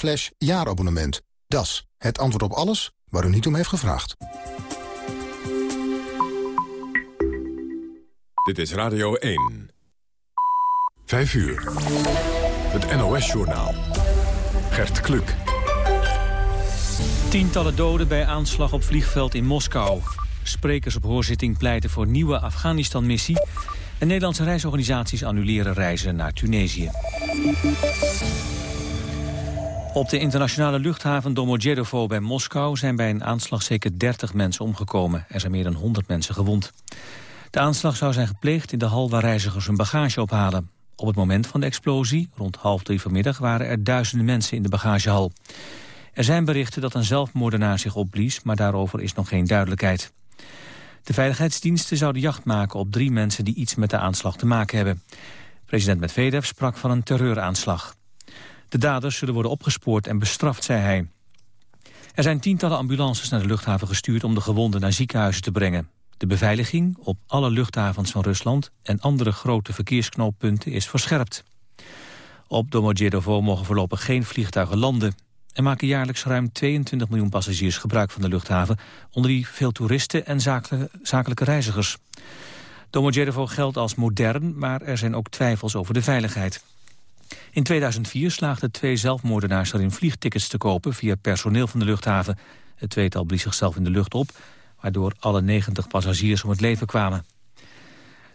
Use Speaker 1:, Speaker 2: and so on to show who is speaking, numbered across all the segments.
Speaker 1: slash jaarabonnement. Das, het antwoord op alles waar u niet om heeft gevraagd.
Speaker 2: Dit is Radio 1. 5 uur. Het NOS-journaal. Gert Kluk.
Speaker 3: Tientallen doden bij aanslag op vliegveld in Moskou. Sprekers op hoorzitting pleiten voor nieuwe Afghanistan-missie. En Nederlandse reisorganisaties annuleren reizen naar Tunesië. Op de internationale luchthaven Domodedovo bij Moskou zijn bij een aanslag zeker 30 mensen omgekomen. Er zijn meer dan 100 mensen gewond. De aanslag zou zijn gepleegd in de hal waar reizigers hun bagage ophalen. Op het moment van de explosie, rond half drie vanmiddag, waren er duizenden mensen in de bagagehal. Er zijn berichten dat een zelfmoordenaar zich opblies, maar daarover is nog geen duidelijkheid. De veiligheidsdiensten zouden jacht maken op drie mensen die iets met de aanslag te maken hebben. President Medvedev sprak van een terreuraanslag. De daders zullen worden opgespoord en bestraft, zei hij. Er zijn tientallen ambulances naar de luchthaven gestuurd om de gewonden naar ziekenhuizen te brengen. De beveiliging op alle luchthavens van Rusland en andere grote verkeersknooppunten is verscherpt. Op Domodedovo mogen voorlopig geen vliegtuigen landen. Er maken jaarlijks ruim 22 miljoen passagiers gebruik van de luchthaven... onder die veel toeristen en zakelijke reizigers. Domodedovo geldt als modern, maar er zijn ook twijfels over de veiligheid. In 2004 slaagden twee zelfmoordenaars erin vliegtickets te kopen... via personeel van de luchthaven. Het tweetal blies zichzelf in de lucht op... waardoor alle 90 passagiers om het leven kwamen.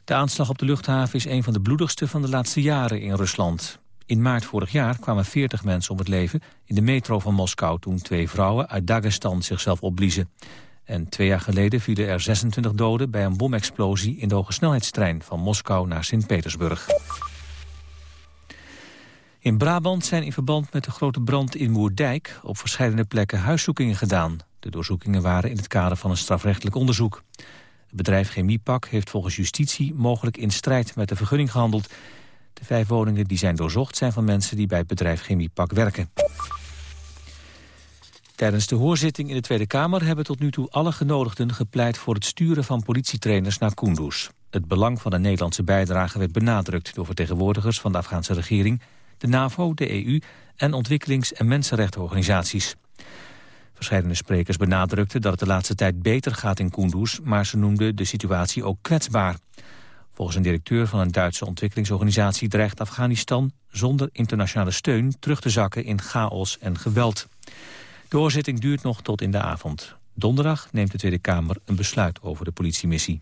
Speaker 3: De aanslag op de luchthaven is een van de bloedigste van de laatste jaren in Rusland. In maart vorig jaar kwamen 40 mensen om het leven in de metro van Moskou... toen twee vrouwen uit Dagestan zichzelf opbliezen. En twee jaar geleden vielen er 26 doden bij een bomexplosie... in de hogesnelheidstrein van Moskou naar Sint-Petersburg. In Brabant zijn in verband met de grote brand in Moerdijk... op verschillende plekken huiszoekingen gedaan. De doorzoekingen waren in het kader van een strafrechtelijk onderzoek. Het bedrijf Chemiepak heeft volgens justitie mogelijk in strijd met de vergunning gehandeld... De vijf woningen die zijn doorzocht zijn van mensen die bij het bedrijf Chemiepak werken. Tijdens de hoorzitting in de Tweede Kamer hebben tot nu toe alle genodigden gepleit voor het sturen van politietrainers naar Kunduz. Het belang van de Nederlandse bijdrage werd benadrukt door vertegenwoordigers van de Afghaanse regering, de NAVO, de EU en ontwikkelings- en mensenrechtenorganisaties. Verscheidene sprekers benadrukten dat het de laatste tijd beter gaat in Kunduz, maar ze noemden de situatie ook kwetsbaar. Volgens een directeur van een Duitse ontwikkelingsorganisatie dreigt Afghanistan zonder internationale steun terug te zakken in chaos en geweld. De hoorzitting duurt nog tot in de avond. Donderdag neemt de Tweede Kamer een besluit over de politiemissie.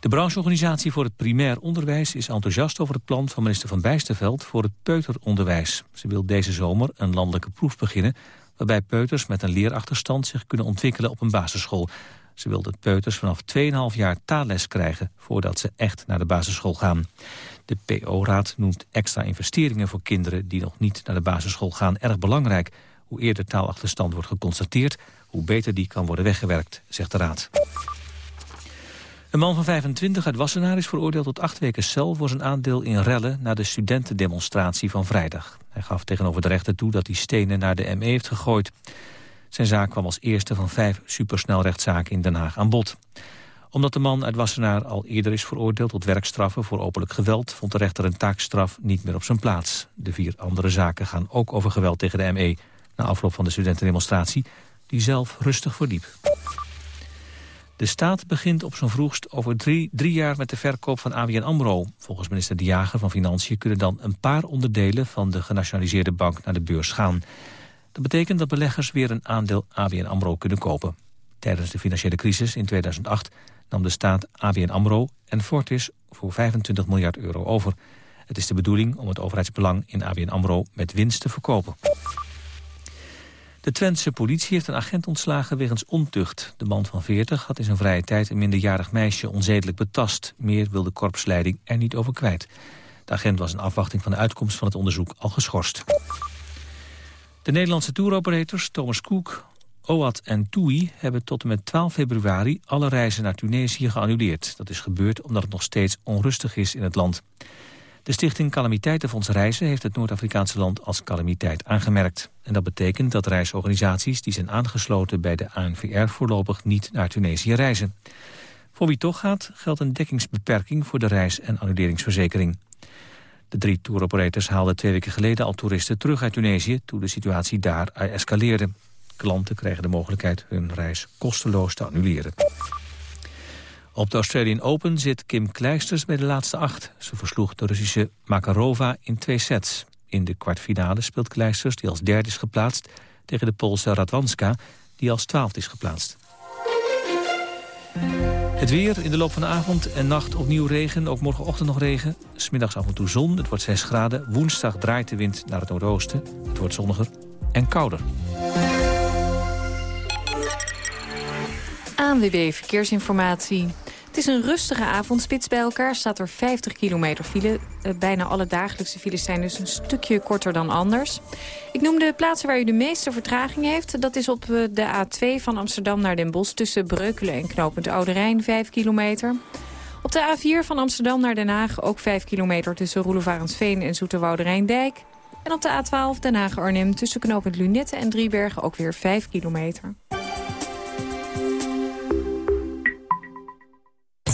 Speaker 3: De brancheorganisatie voor het primair onderwijs is enthousiast over het plan van minister Van Bijsterveld voor het peuteronderwijs. Ze wil deze zomer een landelijke proef beginnen waarbij peuters met een leerachterstand zich kunnen ontwikkelen op een basisschool. Ze wil dat peuters vanaf 2,5 jaar taalles krijgen voordat ze echt naar de basisschool gaan. De PO-raad noemt extra investeringen voor kinderen die nog niet naar de basisschool gaan erg belangrijk. Hoe eerder taalachterstand wordt geconstateerd, hoe beter die kan worden weggewerkt, zegt de raad. Een man van 25 uit Wassenaar is veroordeeld tot acht weken cel... voor zijn aandeel in rellen na de studentendemonstratie van vrijdag. Hij gaf tegenover de rechter toe dat hij stenen naar de ME heeft gegooid. Zijn zaak kwam als eerste van vijf supersnelrechtszaken in Den Haag aan bod. Omdat de man uit Wassenaar al eerder is veroordeeld tot werkstraffen voor openlijk geweld... vond de rechter een taakstraf niet meer op zijn plaats. De vier andere zaken gaan ook over geweld tegen de ME... na afloop van de studentendemonstratie, die zelf rustig verliep. De staat begint op zijn vroegst over drie, drie jaar met de verkoop van ABN AMRO. Volgens minister De Jager van Financiën kunnen dan een paar onderdelen van de genationaliseerde bank naar de beurs gaan. Dat betekent dat beleggers weer een aandeel ABN AMRO kunnen kopen. Tijdens de financiële crisis in 2008 nam de staat ABN AMRO en Fortis voor 25 miljard euro over. Het is de bedoeling om het overheidsbelang in ABN AMRO met winst te verkopen. De Twentse politie heeft een agent ontslagen wegens ontucht. De man van 40 had in zijn vrije tijd een minderjarig meisje onzedelijk betast. Meer wil de korpsleiding er niet over kwijt. De agent was in afwachting van de uitkomst van het onderzoek al geschorst. De Nederlandse touroperators Thomas Cook, OAT en TUI hebben tot en met 12 februari alle reizen naar Tunesië geannuleerd. Dat is gebeurd omdat het nog steeds onrustig is in het land. De stichting Calamiteitenfonds Reizen heeft het Noord-Afrikaanse land als calamiteit aangemerkt. En dat betekent dat reisorganisaties die zijn aangesloten bij de ANVR voorlopig niet naar Tunesië reizen. Voor wie toch gaat geldt een dekkingsbeperking voor de reis- en annuleringsverzekering. De drie touroperators haalden twee weken geleden al toeristen terug uit Tunesië... toen de situatie daar escaleerde. Klanten krijgen de mogelijkheid hun reis kosteloos te annuleren. Op de Australian Open zit Kim Kleisters bij de laatste acht. Ze versloeg de Russische Makarova in twee sets. In de kwartfinale speelt Kleisters, die als derde is geplaatst... tegen de Poolse Radwanska, die als twaalfde is geplaatst. Het weer in de loop van de avond en nacht opnieuw regen. Ook morgenochtend nog regen. Smiddags af en toe zon. Het wordt 6 graden. Woensdag draait de wind naar het noordoosten. Het wordt zonniger en kouder.
Speaker 4: ANWB Verkeersinformatie. Het is een rustige avondspits bij elkaar. Staat er 50 kilometer file. Eh, bijna alle dagelijkse files zijn dus een stukje korter dan anders. Ik noem de plaatsen waar u de meeste vertraging heeft. Dat is op eh, de A2 van Amsterdam naar Den Bosch... tussen Breukelen en Knopend Oude Rijn, 5 kilometer. Op de A4 van Amsterdam naar Den Haag ook 5 kilometer... tussen Roelevarensveen en Zoeterwoude Rijndijk. En op de A12 Den Haag-Arnhem tussen Knopend Lunette en Driebergen ook weer 5 kilometer.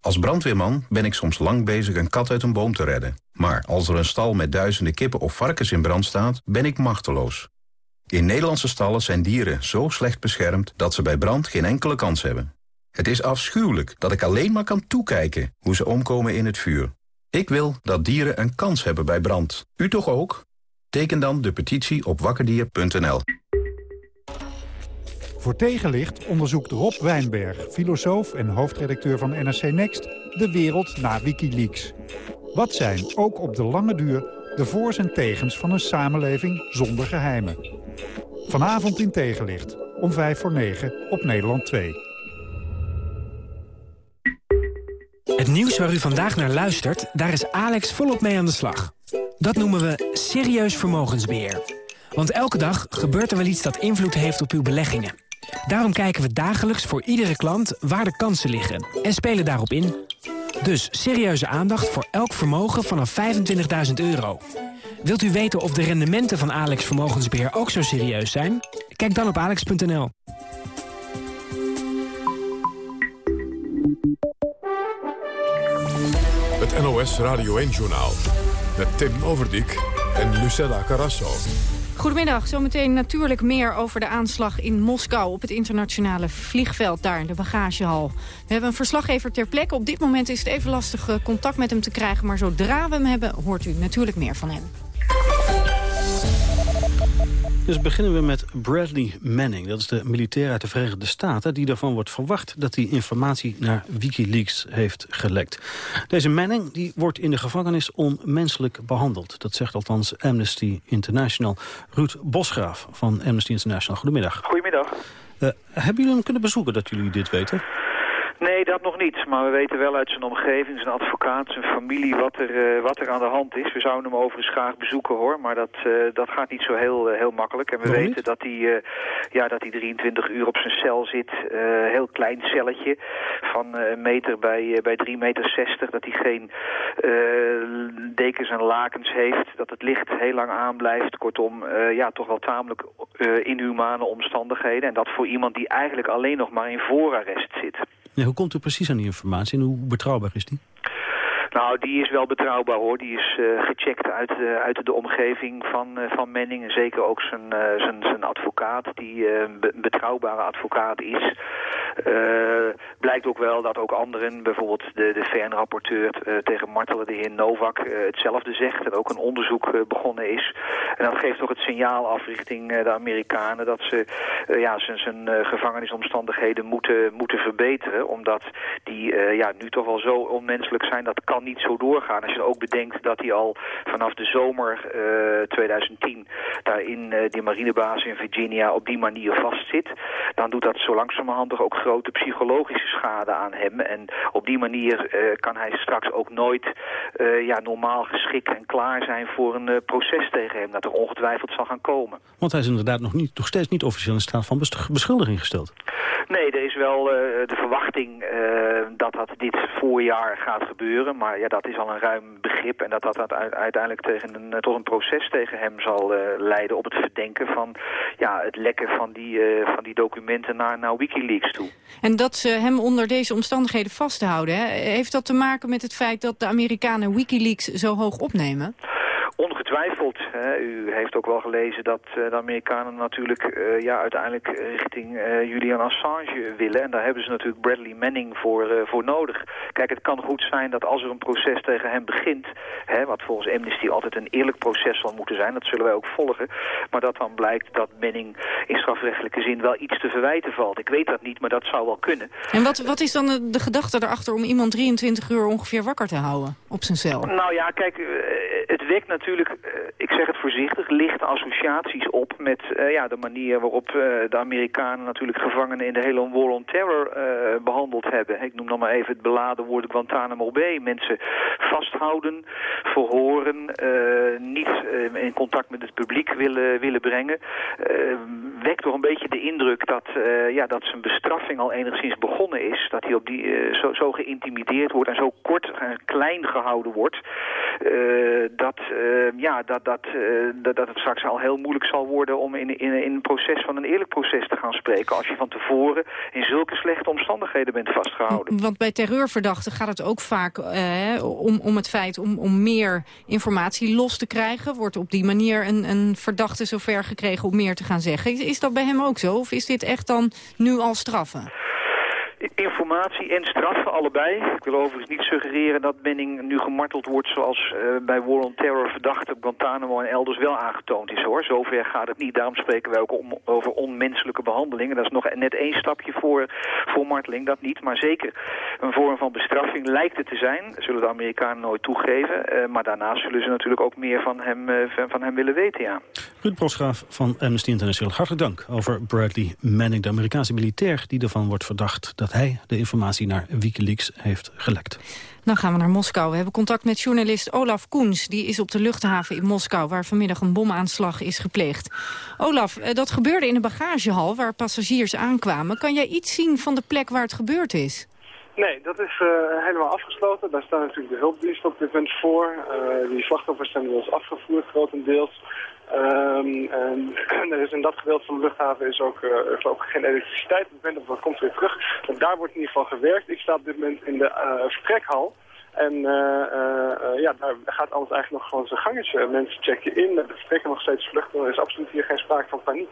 Speaker 5: Als brandweerman ben ik soms lang bezig een kat uit een boom te redden. Maar als er een stal met duizenden kippen of varkens in brand staat, ben ik machteloos. In Nederlandse stallen zijn dieren zo slecht beschermd dat ze bij brand geen enkele kans hebben. Het is afschuwelijk dat ik alleen maar kan toekijken hoe ze omkomen in het vuur. Ik wil dat dieren een kans hebben bij brand. U toch ook? Teken dan de petitie op wakkerdier.nl.
Speaker 6: Voor tegenlicht onderzoekt Rob Wijnberg, filosoof en hoofdredacteur van NRC Next... de wereld na Wikileaks. Wat zijn, ook op de lange duur, de voor's en tegens van een samenleving zonder geheimen? Vanavond in Tegenlicht, om 5 voor 9 op Nederland 2.
Speaker 7: Het nieuws waar u vandaag naar luistert, daar is Alex volop mee aan de slag. Dat noemen we serieus vermogensbeheer. Want elke dag gebeurt er wel iets dat invloed heeft op uw beleggingen. Daarom kijken we dagelijks voor iedere klant waar de kansen liggen en spelen daarop in. Dus serieuze aandacht voor elk vermogen vanaf 25.000 euro. Wilt u weten of de rendementen van Alex Vermogensbeheer ook zo serieus zijn? Kijk dan op alex.nl.
Speaker 2: Het NOS Radio 1-journaal met Tim Overdijk en Lucella Carrasso.
Speaker 4: Goedemiddag, zometeen natuurlijk meer over de aanslag in Moskou... op het internationale vliegveld daar, de bagagehal. We hebben een verslaggever ter plekke. Op dit moment is het even lastig eh, contact met hem te krijgen... maar zodra we hem hebben, hoort u natuurlijk meer van hem.
Speaker 8: Dus beginnen we met Bradley Manning. Dat is de militair uit de Verenigde Staten... die ervan wordt verwacht dat hij informatie naar Wikileaks heeft gelekt. Deze Manning die wordt in de gevangenis onmenselijk behandeld. Dat zegt althans Amnesty International. Ruud Bosgraaf van Amnesty International. Goedemiddag.
Speaker 9: Goedemiddag.
Speaker 8: Uh, hebben jullie hem kunnen bezoeken dat jullie dit weten?
Speaker 9: Nee, dat nog niet. Maar we weten wel uit zijn omgeving, zijn advocaat, zijn familie, wat er, uh, wat er aan de hand is. We zouden hem overigens graag bezoeken hoor, maar dat, uh, dat gaat niet zo heel, uh, heel makkelijk. En we
Speaker 8: Waarom
Speaker 9: weten
Speaker 8: niet?
Speaker 9: dat hij, ja, dat hij 23 uur op zijn cel zit. heel klein celletje van een meter bij, bij 3 meter 60. Dat hij geen dekens en lakens heeft. Dat het licht heel lang aanblijft. Kortom, ja, toch wel tamelijk inhumane omstandigheden. En dat voor iemand die eigenlijk alleen nog maar in voorarrest zit.
Speaker 8: Hoe komt u precies aan die informatie en hoe betrouwbaar is die?
Speaker 9: Nou, die is wel betrouwbaar hoor. Die is uh, gecheckt uit, uh, uit de omgeving van, uh, van Menning. En zeker ook zijn, zijn, zijn advocaat, die een be betrouwbare advocaat is. blijkt ook wel dat ook anderen, bijvoorbeeld de, de VN-rapporteur tegen martelen, de heer Novak, hetzelfde zegt. En ook een onderzoek begonnen is. En dat geeft ook het signaal af richting de Amerikanen dat ze ja, zijn, zijn gevangenisomstandigheden moeten, moeten verbeteren. Omdat die ja, nu toch wel zo onmenselijk zijn, dat kan niet zo doorgaan. Als je ook bedenkt dat hij al vanaf de zomer uh, 2010 daar in die marinebasis in Virginia op die manier vastzit, dan doet dat zo langzamerhand toch ook grote psychologische schade aan hem. En op die manier kan hij straks ook nooit ja, normaal geschikt en klaar zijn voor een proces tegen hem. Dat er ongetwijfeld zal gaan komen.
Speaker 8: Want hij is inderdaad nog, niet, nog steeds niet officieel in staat van beschuldiging gesteld.
Speaker 9: Nee, er is wel de verwachting dat dat dit voorjaar gaat gebeuren. Maar ja, dat is al een ruim begrip. En dat dat uiteindelijk tegen een, tot een proces tegen hem zal leiden op het verdenken van ja, het lekken van die, uh, van die documenten naar, naar Wikileaks toe.
Speaker 10: En dat ze hem onder deze omstandigheden vasthouden, hè? heeft dat te maken met het feit dat de Amerikanen Wikileaks zo hoog opnemen?
Speaker 9: Ongetwijfeld. Hè. U heeft ook wel gelezen dat uh, de Amerikanen natuurlijk uh, ja, uiteindelijk richting uh, Julian Assange willen. En daar hebben ze natuurlijk Bradley Manning voor, voor nodig. Kijk, het kan goed zijn dat als er een proces tegen hem begint... Hè, wat volgens Amnesty altijd een eerlijk proces zal moeten zijn... dat zullen wij ook volgen. Maar dat dan blijkt dat Manning in strafrechtelijke zin wel iets te verwijten valt. Ik weet dat niet, maar dat zou wel kunnen.
Speaker 10: En wat, wat is dan de, de gedachte erachter om iemand 23 uur ongeveer wakker te houden op zijn cel?
Speaker 9: Nou ja, kijk, wekt natuurlijk eh, ik zeg het voorzichtig, lichte associaties op met uh, ja, de manier waarop uh, de Amerikanen natuurlijk gevangenen in de hele War on Terror behandeld hebben. Ik noem dan maar even het beladen woord Guantanamo Bay. Mensen vasthouden, verhoren, niet in contact met het publiek willen, willen brengen. wekt toch een beetje de indruk dat, ja, dat zijn bestraffing al enigszins begonnen is. Dat hij op die, zo, zo geïntimideerd wordt en zo kort en klein gehouden wordt. Dat Ehm, ja, dat, dat, eh, dat, dat het straks al heel moeilijk zal worden om in, in, in een proces van een eerlijk proces te gaan spreken. Als je van tevoren in zulke slechte omstandigheden bent vastgehouden.
Speaker 10: Want bij terreurverdachten gaat het ook vaak eh, om, om het feit om, om meer informatie los te krijgen. Wordt op die manier een, een verdachte zover gekregen om meer te gaan zeggen. Is, is dat bij hem ook zo? Of is dit echt dan nu al straffen?
Speaker 9: Informatie en straffen, allebei. Ik wil overigens niet suggereren dat Benning nu gemarteld wordt... zoals uh, bij War on Terror verdachten op Guantanamo en elders wel aangetoond is. hoor. Zover gaat het niet. Daarom spreken wij ook om, over onmenselijke behandelingen. Dat is nog net één stapje voor, voor marteling, dat niet. Maar zeker een vorm van bestraffing lijkt het te zijn. Zullen de Amerikanen nooit toegeven. Uh, maar daarnaast zullen ze natuurlijk ook meer van hem, uh, van hem willen weten, ja.
Speaker 8: Ruud Prosgraaf van Amnesty International, hartelijk dank over Bradley Manning, de Amerikaanse militair die ervan wordt verdacht dat hij de informatie naar Wikileaks heeft gelekt.
Speaker 10: Dan gaan we naar Moskou. We hebben contact met journalist Olaf Koens. Die is op de luchthaven in Moskou, waar vanmiddag een bomaanslag is gepleegd. Olaf, eh, dat gebeurde in een bagagehal waar passagiers aankwamen. Kan jij iets zien van de plek waar het gebeurd is?
Speaker 11: Nee, dat is uh, helemaal afgesloten. Daar staan natuurlijk de hulpdiensten op dit moment voor. Uh, die slachtoffers zijn inmiddels afgevoerd, grotendeels. Um, en er is in dat gedeelte van de luchthaven is ook, uh, ik geen elektriciteit. Ik weet dat komt weer terug. Maar daar wordt in ieder geval gewerkt. Ik sta op dit moment in de uh, vertrekhal. En uh, ja, daar gaat alles eigenlijk nog gewoon zijn gangetje. Mensen checken in, er vertrekken nog steeds vluchten. Er is absoluut hier geen sprake van paniek.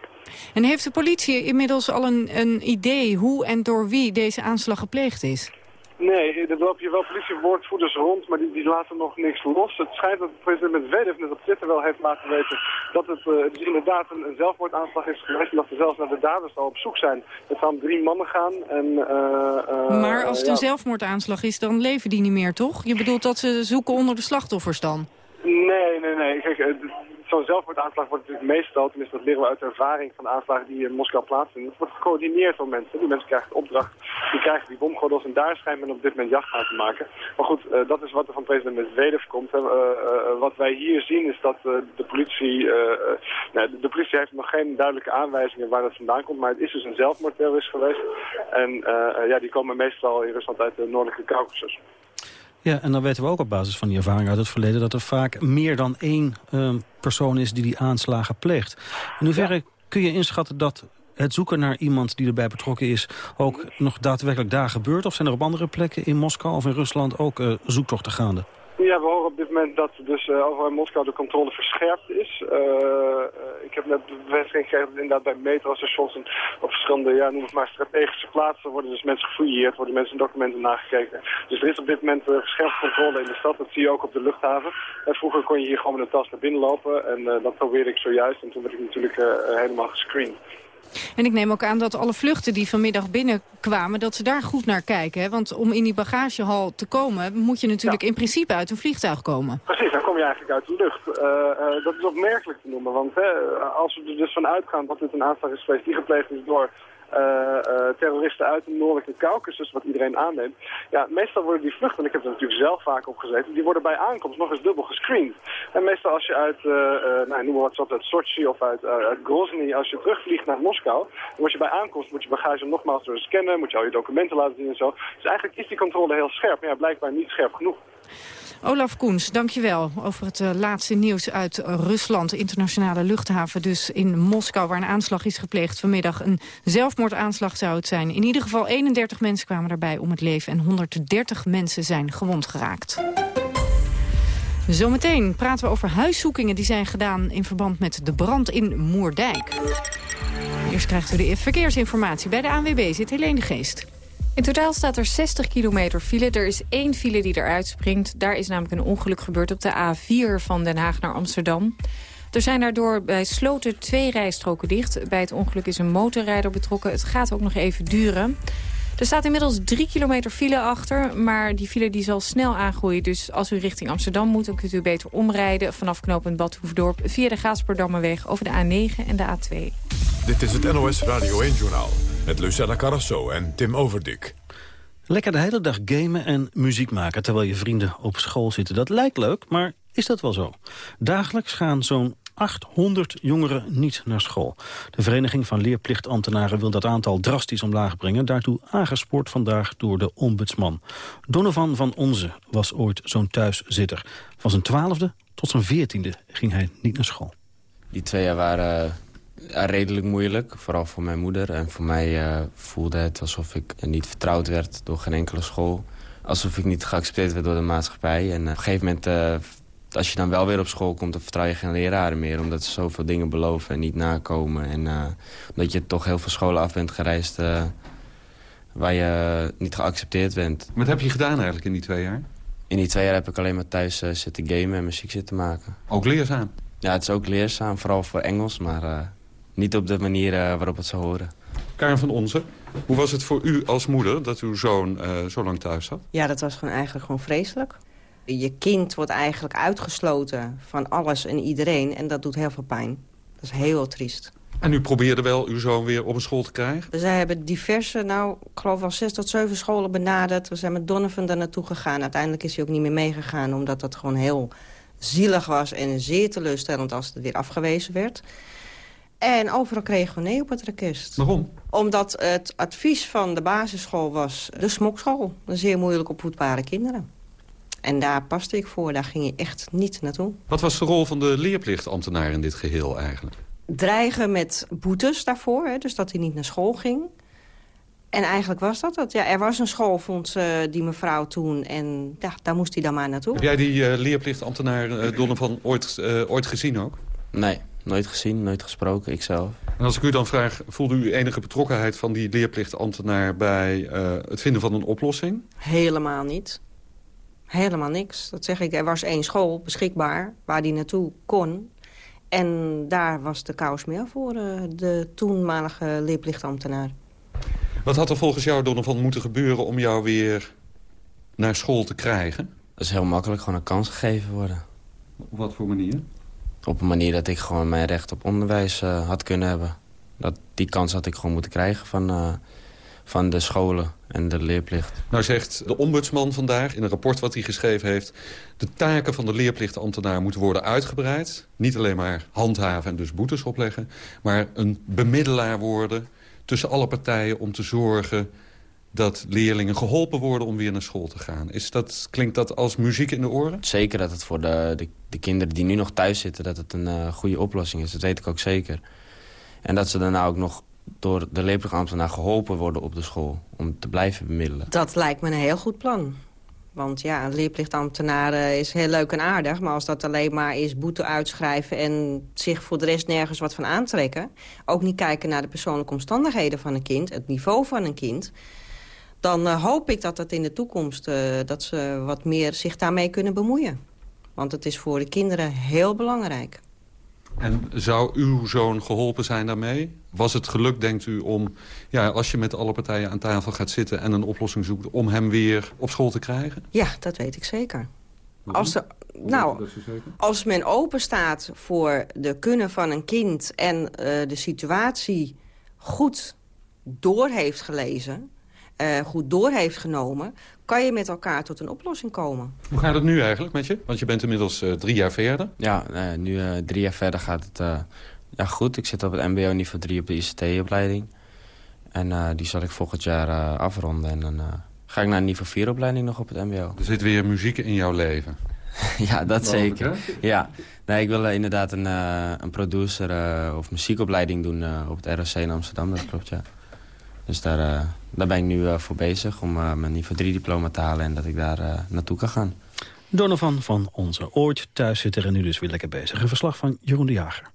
Speaker 10: En heeft de politie inmiddels al een, een idee hoe en door wie deze aanslag gepleegd is?
Speaker 11: Nee, er lopen hier wel politiewoordvoerders rond, maar die, die laten nog niks los. Het schijnt dat president Medvedev net op Twitter wel heeft laten weten dat het uh, dus inderdaad een, een, zelfmoordaanslag is geweest. En dat ze zelfs naar de daders al op zoek zijn. Er gaan drie mannen gaan. En, uh, uh,
Speaker 10: maar als het een zelfmoordaanslag is, dan leven die niet meer, toch? Je bedoelt dat ze zoeken onder de slachtoffers dan?
Speaker 11: Nee, nee, nee. Kijk, zo'n zelfmoordaanslag wordt natuurlijk meestal, tenminste dat leren we uit ervaring van de aanslagen die in Moskou plaatsvinden, het wordt gecoördineerd door mensen. Die mensen krijgen de opdracht, die krijgen die bomgordels en daar schijnt men op dit moment jacht aan te maken. Maar goed, uh, dat is wat er van president Medvedev komt. Uh, uh, wat wij hier zien is dat de politie, nou, de, de, politie heeft nog geen duidelijke aanwijzingen waar dat vandaan komt, maar het is dus een zelfmoordterrorist geweest. En ja, die komen meestal in Rusland uit de noordelijke Caucasus.
Speaker 8: Ja, en dan weten we ook op basis van die ervaring uit het verleden... dat er vaak meer dan één uh, persoon is die die aanslagen pleegt. In hoeverre kun je inschatten dat het zoeken naar iemand die erbij betrokken is... ook nog daadwerkelijk daar gebeurt? Of zijn er op andere plekken in Moskou of in Rusland ook uh, zoektochten gaande?
Speaker 11: Ja, we horen op dit moment dat dus uh, overal in Moskou de controle verscherpt is. Uh, uh, ik heb net bevestiging gekregen dat inderdaad bij metrostations en op verschillende, ja, noem het maar, strategische plaatsen worden dus mensen gefouilleerd, worden mensen documenten nagekeken. Dus er is op dit moment verscherpt controle in de stad, dat zie je ook op de luchthaven. vroeger kon je hier gewoon met een tas naar binnen lopen en dat probeerde ik zojuist en toen werd ik natuurlijk helemaal gescreend.
Speaker 10: En ik neem ook aan dat alle vluchten die vanmiddag binnenkwamen... dat ze daar goed naar kijken. Hè? Want om in die bagagehal te komen... moet je natuurlijk in principe uit een vliegtuig komen.
Speaker 11: Precies, dan kom je eigenlijk uit de lucht. Uh, uh, dat is opmerkelijk te noemen. Want hè, als we er dus van uitgaan dat dit een aanslag is geweest... die gepleegd is door terroristen uit de noordelijke Caucasus, wat iedereen aanneemt. Ja, meestal worden die vluchten, en ik heb er natuurlijk zelf vaak op gezeten, die worden bij aankomst nog eens dubbel gescreend. En meestal als je uit, nou, noem maar wat, uit Sochi of uit, uit Grozny, als je terugvliegt naar Moskou, dan word je bij aankomst, moet je bagage nogmaals door scannen, moet je al je documenten laten zien en zo. Dus eigenlijk is die controle heel scherp, maar ja, blijkbaar niet scherp genoeg.
Speaker 10: Olaf Koens, dankjewel over het laatste nieuws uit Rusland. internationale luchthaven dus in Moskou, waar een aanslag is gepleegd vanmiddag. Een zelfmoordaanslag zou het zijn. In ieder geval 31 mensen kwamen daarbij om het leven... en 130 mensen zijn gewond geraakt. Zometeen praten we over huiszoekingen die zijn gedaan... in verband met de brand in Moerdijk. Eerst krijgt u de verkeersinformatie. Bij de ANWB zit Helene Geest.
Speaker 4: In totaal staat er 60 kilometer file. Er is één file die eruit springt. Daar is namelijk een ongeluk gebeurd op de A4 van Den Haag naar Amsterdam. Er zijn daardoor bij Sloten twee rijstroken dicht. Bij het ongeluk is een motorrijder betrokken. Het gaat ook nog even duren. Er staat inmiddels drie kilometer file achter, maar die file die zal snel aangroeien. Dus als u richting Amsterdam moet, dan kunt u beter omrijden... vanaf knooppunt Badhoefdorp via de Gaasperdammerweg over de A9 en de A2.
Speaker 2: Dit is het NOS Radio 1-journaal met Lucella Carrasso en Tim Overdik.
Speaker 8: Lekker de hele dag gamen en muziek maken terwijl je vrienden op school zitten. Dat lijkt leuk, maar is dat wel zo? Dagelijks gaan zo'n 800 jongeren niet naar school. De Vereniging van Leerplichtambtenaren wil dat aantal drastisch omlaag brengen. Daartoe aangespoord vandaag door de ombudsman. Donovan van Onze was ooit zo'n thuiszitter. Van zijn twaalfde tot zijn veertiende ging hij niet naar school.
Speaker 12: Die twee jaar waren ja, redelijk moeilijk, vooral voor mijn moeder. En voor mij uh, voelde het alsof ik niet vertrouwd werd door geen enkele school. Alsof ik niet geaccepteerd werd door de maatschappij. En uh, op een gegeven moment, als je dan wel weer op school komt... dan vertrouw je geen leraren meer, omdat ze zoveel dingen beloven en niet nakomen. En omdat je toch heel veel scholen af bent gereisd waar je niet geaccepteerd bent.
Speaker 13: Wat heb je gedaan eigenlijk in die twee jaar?
Speaker 12: In die twee jaar heb ik alleen maar thuis zitten gamen en muziek zitten maken.
Speaker 13: Ook leerzaam?
Speaker 12: Ja, het is ook leerzaam, vooral voor Engels, maar niet op de manier uh, waarop het zou horen.
Speaker 13: Karen van Onze, hoe was het voor u als moeder dat uw zoon uh, zo lang thuis zat?
Speaker 14: Ja, dat was gewoon eigenlijk gewoon vreselijk. Je kind wordt eigenlijk uitgesloten van alles en iedereen en dat doet heel veel pijn. Dat is heel triest.
Speaker 13: En u probeerde wel uw zoon weer op een school te krijgen?
Speaker 14: We hebben diverse, nou, ik geloof wel zes tot zeven scholen benaderd. We zijn met Donovan daar naartoe gegaan. Uiteindelijk is hij ook niet meer meegegaan, omdat dat gewoon heel zielig was... en zeer teleurstellend als het weer afgewezen werd. En overal kregen we nee op het rekest.
Speaker 13: Waarom?
Speaker 14: Omdat het advies van de basisschool was de smokschool. Zeer moeilijk opvoedbare kinderen. En daar paste ik voor, daar ging je echt niet naartoe.
Speaker 13: Wat was de rol van de leerplichtambtenaar in dit geheel eigenlijk?
Speaker 14: Dreigen met boetes daarvoor, hè, dus dat hij niet naar school ging. En eigenlijk was dat het. Ja, er was een school, vond die mevrouw toen. En ja, daar moest hij dan maar naartoe.
Speaker 13: Heb jij die uh, leerplichtambtenaar uh, Donovan ooit, uh, ooit gezien ook?
Speaker 12: Nee. Nooit gezien, nooit gesproken, ikzelf.
Speaker 13: En als ik u dan vraag, voelde u enige betrokkenheid van die leerplichtambtenaar... bij uh, het vinden van een oplossing?
Speaker 14: Helemaal niet. Helemaal niks. Dat zeg ik, er was één school beschikbaar waar die naartoe kon. En daar was de kous meer voor uh, de toenmalige leerplichtambtenaar.
Speaker 13: Wat had er volgens jou, Donovan, moeten gebeuren om jou weer naar school te krijgen?
Speaker 12: Dat is heel makkelijk, gewoon een kans gegeven worden.
Speaker 13: Op wat voor manier?
Speaker 12: Op een manier dat ik gewoon mijn recht op onderwijs uh, had kunnen hebben. Dat, die kans had ik gewoon moeten krijgen van, uh, van de scholen en de leerplicht.
Speaker 13: Nou zegt de ombudsman vandaag in een rapport wat hij geschreven heeft... de taken van de leerplichtambtenaar moeten worden uitgebreid. Niet alleen maar handhaven en dus boetes opleggen... maar een bemiddelaar worden tussen alle partijen om te zorgen dat leerlingen geholpen worden om weer naar school te gaan. Is dat, klinkt dat als muziek in de oren?
Speaker 12: Zeker dat het voor de, de, de kinderen die nu nog thuis zitten... dat het een uh, goede oplossing is. Dat weet ik ook zeker. En dat ze daarna ook nog door de leerplichtambtenaar geholpen worden op de school... om te blijven bemiddelen.
Speaker 14: Dat lijkt me een heel goed plan. Want ja, een leerplichtambtenaar is heel leuk en aardig... maar als dat alleen maar is boete uitschrijven... en zich voor de rest nergens wat van aantrekken... ook niet kijken naar de persoonlijke omstandigheden van een kind... het niveau van een kind dan uh, hoop ik dat dat in de toekomst uh, dat ze wat meer zich daarmee kunnen bemoeien. Want het is voor de kinderen heel belangrijk.
Speaker 13: En zou uw zoon geholpen zijn daarmee? Was het gelukt, denkt u, om, ja, als je met alle partijen aan tafel gaat zitten... en een oplossing zoekt, om hem weer op school te krijgen?
Speaker 14: Ja, dat weet ik zeker. Als, er, nou, als men open staat voor de kunnen van een kind... en uh, de situatie goed door heeft gelezen... Uh, goed door heeft genomen... kan je met elkaar tot een oplossing komen.
Speaker 13: Hoe gaat het nu eigenlijk met je? Want je bent inmiddels uh, drie jaar verder.
Speaker 12: Ja, uh, nu drie jaar verder gaat het ja, goed. Ik zit op het mbo niveau 3 op de ICT-opleiding. En die zal ik volgend jaar afronden. En dan ga ik naar een niveau 4-opleiding nog op het mbo.
Speaker 13: Er zit weer muziek in jouw leven.
Speaker 12: ja, dat zeker. Ja. Nee, ik wil inderdaad een, een producer of muziekopleiding doen op het ROC in Amsterdam. Dat klopt, ja. Dus daar, uh, daar ben ik nu uh, voor bezig om uh, mijn niveau 3 diploma te halen en dat ik daar naartoe kan gaan.
Speaker 8: Donovan van onze ooit thuiszitter en nu dus weer lekker bezig. Een verslag van Jeroen de Jager.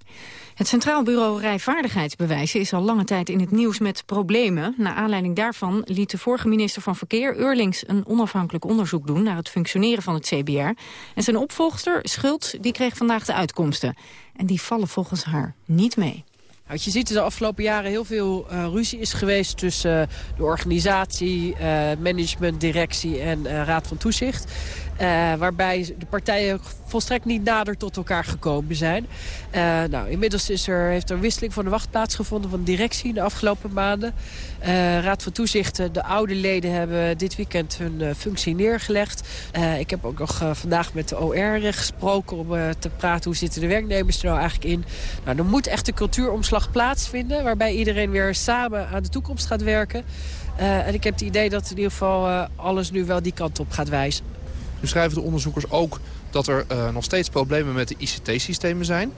Speaker 10: Het Centraal Bureau Rijvaardigheidsbewijzen is al lange tijd in het nieuws met problemen. Na aanleiding daarvan liet de vorige minister van Verkeer, Eurlings, een onafhankelijk onderzoek doen naar het functioneren van het CBR. En zijn opvolgster, Schultz, die kreeg vandaag de uitkomsten. En die vallen volgens haar niet mee.
Speaker 15: Wat je ziet is de afgelopen jaren heel veel uh, ruzie is geweest tussen uh, de organisatie, uh, management, directie en raad van toezicht. Waarbij de partijen volstrekt niet nader tot elkaar gekomen zijn. Uh, nou, inmiddels is er, heeft er wisseling van de wacht plaatsgevonden van de directie de afgelopen maanden. Uh, Raad van Toezicht, de oude leden hebben dit weekend hun functie neergelegd. ik heb ook nog vandaag met de OR gesproken om te praten hoe zitten de werknemers er nou eigenlijk in. Nou, er moet echt een cultuuromslag plaatsvinden waarbij iedereen weer samen aan de toekomst gaat werken. en ik heb het idee dat in ieder geval alles nu wel die kant op gaat wijzen.
Speaker 16: Nu schrijven de onderzoekers ook dat er uh, nog steeds problemen met de ICT-systemen zijn.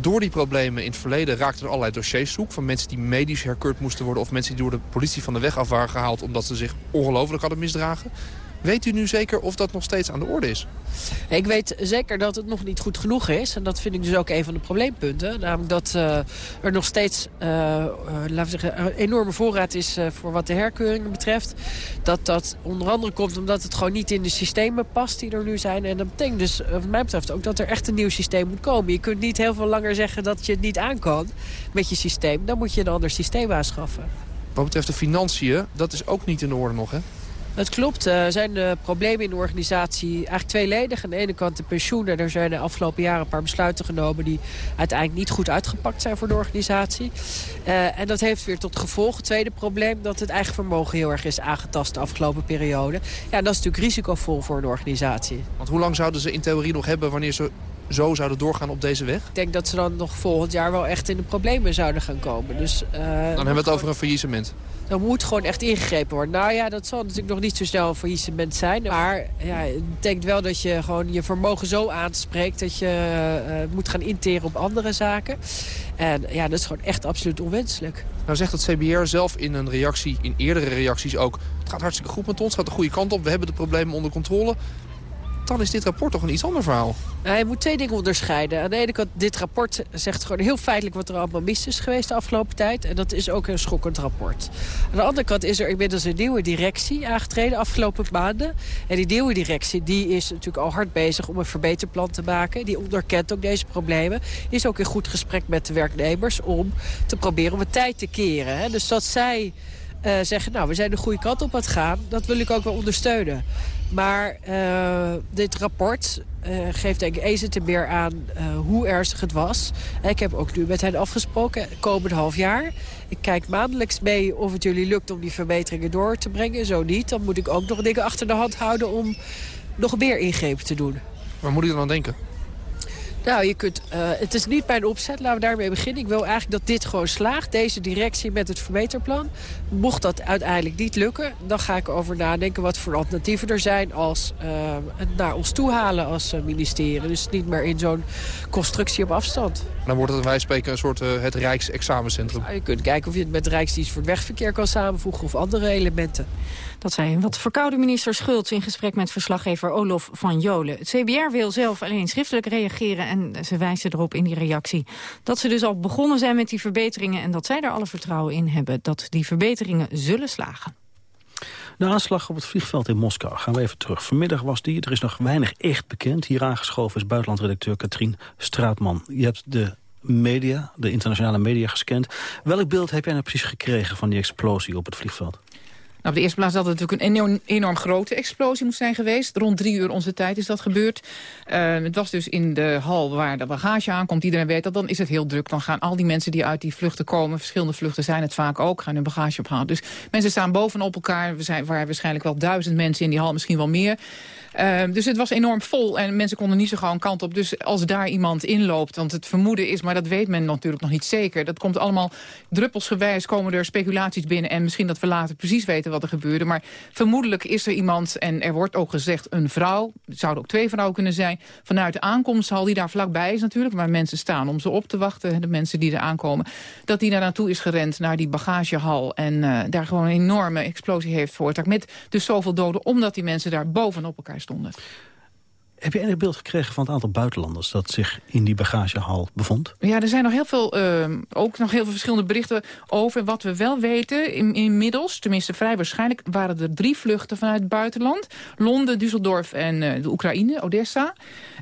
Speaker 16: Door die problemen in het verleden raakten er allerlei dossiers zoek... van mensen die medisch herkeurd moesten worden... of mensen die door de politie van de weg af waren gehaald... omdat ze zich ongelooflijk hadden misdragen. Weet u nu zeker of dat nog steeds aan de orde is?
Speaker 15: Ik weet zeker dat het nog niet goed genoeg is. En dat vind ik dus ook een van de probleempunten. Namelijk dat uh, er nog steeds uh, uh, laten we zeggen, een enorme voorraad is voor wat de herkeuringen betreft. Dat dat onder andere komt omdat het gewoon niet in de systemen past die er nu zijn. En dat betekent dus wat mij betreft ook dat er echt een nieuw systeem moet komen. Je kunt niet heel veel langer zeggen dat je het niet aan kan met je systeem. Dan moet je een ander systeem aanschaffen.
Speaker 16: Wat betreft de financiën, dat is ook niet in orde nog, hè?
Speaker 15: Het klopt. Er zijn de problemen in de organisatie eigenlijk tweeledig. Aan de ene kant de pensioenen. Er zijn de afgelopen jaren een paar besluiten genomen... die uiteindelijk niet goed uitgepakt zijn voor de organisatie. Uh, en dat heeft weer tot gevolg, het tweede probleem... dat het eigen vermogen heel erg is aangetast de afgelopen periode. Ja, dat is natuurlijk risicovol voor een organisatie.
Speaker 16: Want hoe lang zouden ze in theorie nog hebben... wanneer ze zo zouden doorgaan op deze weg? Ik
Speaker 15: denk dat ze dan nog volgend jaar wel echt in de problemen zouden gaan komen. Dus, uh, dan
Speaker 16: hebben we het over een faillissement.
Speaker 15: Dan moet gewoon echt ingegrepen worden. Nou ja, dat zal natuurlijk nog niet zo snel een faillissement zijn. Maar ja, het betekent wel dat je gewoon je vermogen zo aanspreekt... dat je uh, moet gaan interen op andere zaken. En ja, dat is gewoon echt absoluut onwenselijk.
Speaker 16: Nou zegt het CBR zelf in een reactie, in eerdere reacties ook... het gaat hartstikke goed met ons, het gaat de goede kant op. We hebben de problemen onder controle dan is dit rapport toch een iets ander verhaal.
Speaker 15: Hij moet twee dingen onderscheiden. Aan de ene kant, dit rapport zegt gewoon heel feitelijk wat er allemaal mis is geweest de afgelopen tijd. En dat is ook een schokkend rapport. Aan de andere kant is er inmiddels een nieuwe directie aangetreden de afgelopen maanden. En die nieuwe directie die is natuurlijk al hard bezig om een verbeterplan te maken. Die onderkent ook deze problemen. Is ook in goed gesprek met de werknemers om te proberen om het tijd te keren. Dus dat zij... Uh, zeggen, nou, we zijn de goede kant op aan het gaan. Dat wil ik ook wel ondersteunen. Maar uh, dit rapport uh, geeft denk ik eens te meer aan uh, hoe ernstig het was. Ik heb ook nu met hen afgesproken, komend half jaar. Ik kijk maandelijks mee of het jullie lukt om die verbeteringen door te brengen. Zo niet, dan moet ik ook nog dingen achter de hand houden om nog meer ingrepen te doen.
Speaker 16: Waar moet ik dan aan denken?
Speaker 15: Nou, je kunt, uh, het is niet mijn opzet, laten we daarmee beginnen. Ik wil eigenlijk dat dit gewoon slaagt, deze directie met het verbeterplan. Mocht dat uiteindelijk niet lukken, dan ga ik over nadenken wat voor alternatieven er zijn als uh, het naar ons toe halen als uh, ministerie. Dus niet meer in zo'n constructie op afstand.
Speaker 16: Dan wordt het, wij spreken, een soort het Rijksexamencentrum.
Speaker 15: Nou, je kunt kijken of je het met de Rijksdienst voor het wegverkeer kan samenvoegen of andere elementen.
Speaker 10: Dat zei wat verkoude minister Schultz in gesprek met verslaggever Olof van Jolen. Het CBR wil zelf alleen schriftelijk reageren en ze wijzen erop in die reactie dat ze dus al begonnen zijn met die verbeteringen en dat zij er alle vertrouwen in hebben dat die verbeteringen zullen slagen.
Speaker 8: De aanslag op het vliegveld in Moskou gaan we even terug. Vanmiddag was die, er is nog weinig echt bekend. Hier aangeschoven is buitenlandredacteur Katrien Straatman. Je hebt de media, de internationale media gescand. Welk beeld heb jij nou precies gekregen van die explosie op het vliegveld?
Speaker 17: Nou, op de eerste plaats dat het natuurlijk een enorm, grote explosie moet zijn geweest. Rond drie uur onze tijd is dat gebeurd. Uh, het was dus in de hal waar de bagage aankomt. Iedereen weet dat, dan is het heel druk. Dan gaan al die mensen die uit die vluchten komen... verschillende vluchten zijn het vaak ook, gaan hun bagage ophalen. Dus mensen staan bovenop elkaar. We zijn, waar waarschijnlijk wel duizend mensen in die hal, misschien wel meer... Uh, dus het was enorm vol en mensen konden niet zo een kant op. Dus als daar iemand inloopt, want het vermoeden is... maar dat weet men natuurlijk nog niet zeker. Dat komt allemaal druppelsgewijs, komen er speculaties binnen... en misschien dat we later precies weten wat er gebeurde. Maar vermoedelijk is er iemand, en er wordt ook gezegd een vrouw... het zouden ook twee vrouwen kunnen zijn... vanuit de aankomsthal, die daar vlakbij is natuurlijk... waar mensen staan om ze op te wachten, de mensen die er aankomen... dat die daar naartoe is gerend, naar die bagagehal... en uh, daar gewoon een enorme explosie heeft veroorzaakt... met dus zoveel doden, omdat die mensen daar bovenop elkaar stonden.
Speaker 8: Heb je enig beeld gekregen van het aantal buitenlanders dat zich in die bagagehal bevond?
Speaker 17: Ja, er zijn nog heel veel, uh, ook nog heel veel verschillende berichten over. Wat we wel weten, in, inmiddels, tenminste vrij waarschijnlijk, waren er drie vluchten vanuit het buitenland. Londen, Düsseldorf en uh, de Oekraïne, Odessa.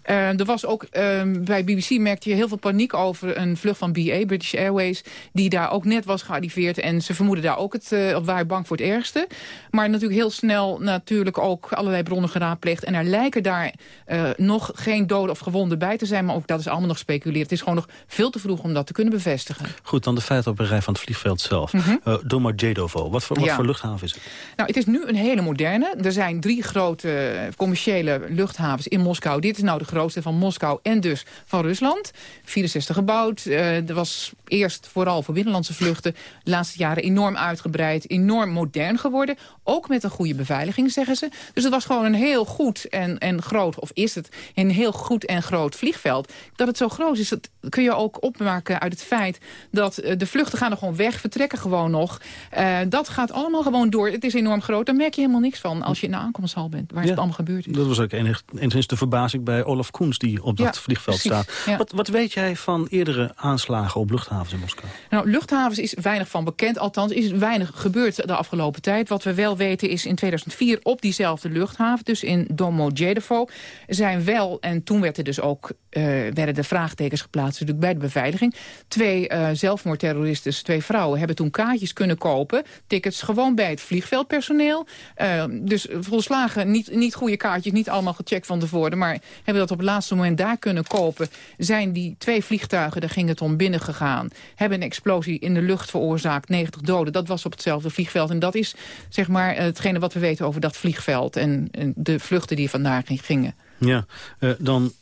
Speaker 17: Uh, er was ook, ehm, bij BBC merkte je heel veel paniek over een vlucht van BA, British Airways, die daar ook net was gearriveerd. En ze vermoeden daar ook het, of waren bang voor het ergste. Maar natuurlijk heel snel natuurlijk ook allerlei bronnen geraadpleegd. En er lijken daar uh, nog geen doden of gewonden bij te zijn. Maar ook dat is allemaal nog speculeren. Het is gewoon nog veel te vroeg om dat te kunnen bevestigen.
Speaker 8: Goed, dan de feiten op een rij van het vliegveld zelf. Mm -hmm. uh, Domodedovo, wat, voor, wat ja. voor luchthaven is het?
Speaker 17: Nou, het is nu een hele moderne. Er zijn drie grote commerciële luchthavens in Moskou. Dit is nou de grootste van Moskou en dus van Rusland. 64 gebouwd. Uh, er was eerst vooral voor binnenlandse vluchten. De laatste jaren enorm uitgebreid, enorm modern geworden. Ook met een goede beveiliging, zeggen ze. Dus het was gewoon een heel goed en, en groot, of is het een heel goed en groot vliegveld. Dat het zo groot is, dat kun je ook opmaken uit het feit... dat de vluchten gaan er gewoon weg, vertrekken gewoon nog. Uh, dat gaat allemaal gewoon door. Het is enorm groot, daar merk je helemaal niks van... als je in de aankomsthal bent, waar ja, het allemaal gebeurd is.
Speaker 8: Dat was ook enig, enigszins de verbazing bij Olaf Koens... die op dat ja, vliegveld precies, staat. Ja. Wat, wat weet jij van eerdere aanslagen op luchthavens in Moskou?
Speaker 17: Nou, luchthavens is weinig van bekend. Althans, is weinig gebeurd de afgelopen tijd. Wat we wel weten is in 2004 op diezelfde luchthaven... dus in Domodedovo, zijn wel... en toen werd er dus ook, uh, werden de vraagtekens geplaatst natuurlijk bij de beveiliging. Twee uh, zelfmoordterroristen, twee vrouwen, hebben toen kaartjes kunnen kopen. Tickets gewoon bij het vliegveldpersoneel. Uh, dus volslagen niet, niet goede kaartjes, niet allemaal gecheckt van tevoren... maar hebben dat op het laatste moment daar kunnen kopen. Zijn die twee vliegtuigen, daar ging het om, binnengegaan. Hebben een explosie in de lucht veroorzaakt, 90 doden. Dat was op hetzelfde vliegveld. En dat is zeg maar hetgene wat we weten over dat vliegveld... en, en de vluchten die vandaar gingen.
Speaker 8: Ja, uh, dan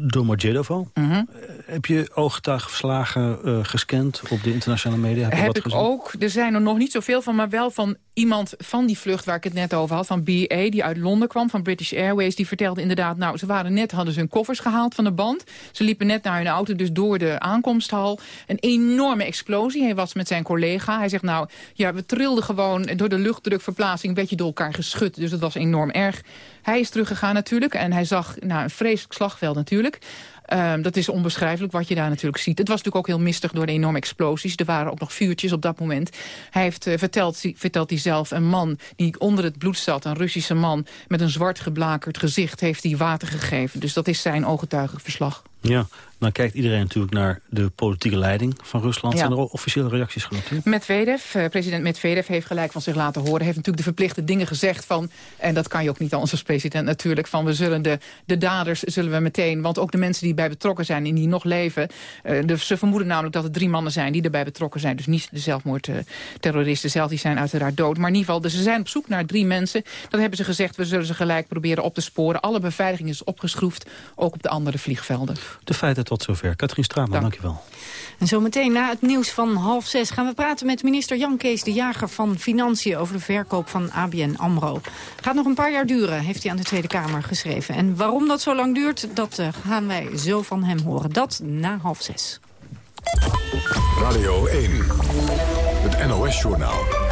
Speaker 8: Domodedovo. Mm -hmm. Heb je ooggetuigverslagen uh, gescand op de internationale media?
Speaker 17: Heb,
Speaker 8: je
Speaker 17: Heb ik
Speaker 8: gezien?
Speaker 17: ook. Er zijn er nog niet zoveel van, maar wel van iemand van die vlucht waar ik het net over had, van BA, die uit Londen kwam, van British Airways, die vertelde inderdaad, nou, ze waren net, hadden ze hun koffers gehaald van de band. Ze liepen net naar hun auto, dus door de aankomsthal. Een enorme explosie. Hij was met zijn collega. Hij zegt, nou, ja, we trilden gewoon door de luchtdrukverplaatsing, een beetje door elkaar geschud. Dus dat was enorm erg. Hij is teruggegaan natuurlijk en hij zag nou, een vreselijk slagveld natuurlijk. Um, dat is onbeschrijfelijk wat je daar natuurlijk ziet. Het was natuurlijk ook heel mistig door de enorme explosies. Er waren ook nog vuurtjes op dat moment. Hij heeft uh, verteld, vertelt hij zelf, een man die onder het bloed zat... een Russische man met een zwart geblakerd gezicht... heeft hij water gegeven. Dus dat is zijn ooggetuigenverslag.
Speaker 8: Ja, dan kijkt iedereen natuurlijk naar de politieke leiding van Rusland. Ja. Zijn er officiële reacties genoteerd?
Speaker 17: Medvedev, uh, president Medvedev heeft gelijk van zich laten horen. heeft natuurlijk de verplichte dingen gezegd van... en dat kan je ook niet aan onze president natuurlijk... van we zullen de, de daders zullen we meteen... want ook de mensen die bij betrokken zijn en die nog leven... Uh, de, ze vermoeden namelijk dat er drie mannen zijn die erbij betrokken zijn. Dus niet de zelfmoordterroristen zelf, die zijn uiteraard dood. Maar in ieder geval, dus ze zijn op zoek naar drie mensen. Dat hebben ze gezegd, we zullen ze gelijk proberen op te sporen. Alle beveiliging is opgeschroefd, ook op de andere vliegvelden.
Speaker 8: De feiten tot zover. Katrien Straatman, Dank. dankjewel.
Speaker 10: En zometeen na het nieuws van half zes gaan we praten met minister Jan Kees de Jager van Financiën over de verkoop van ABN AMRO. Gaat nog een paar jaar duren, heeft hij aan de Tweede Kamer geschreven. En waarom dat zo lang duurt, dat uh, gaan wij zo van hem horen. Dat na half zes.
Speaker 2: Radio 1, het NOS-journaal.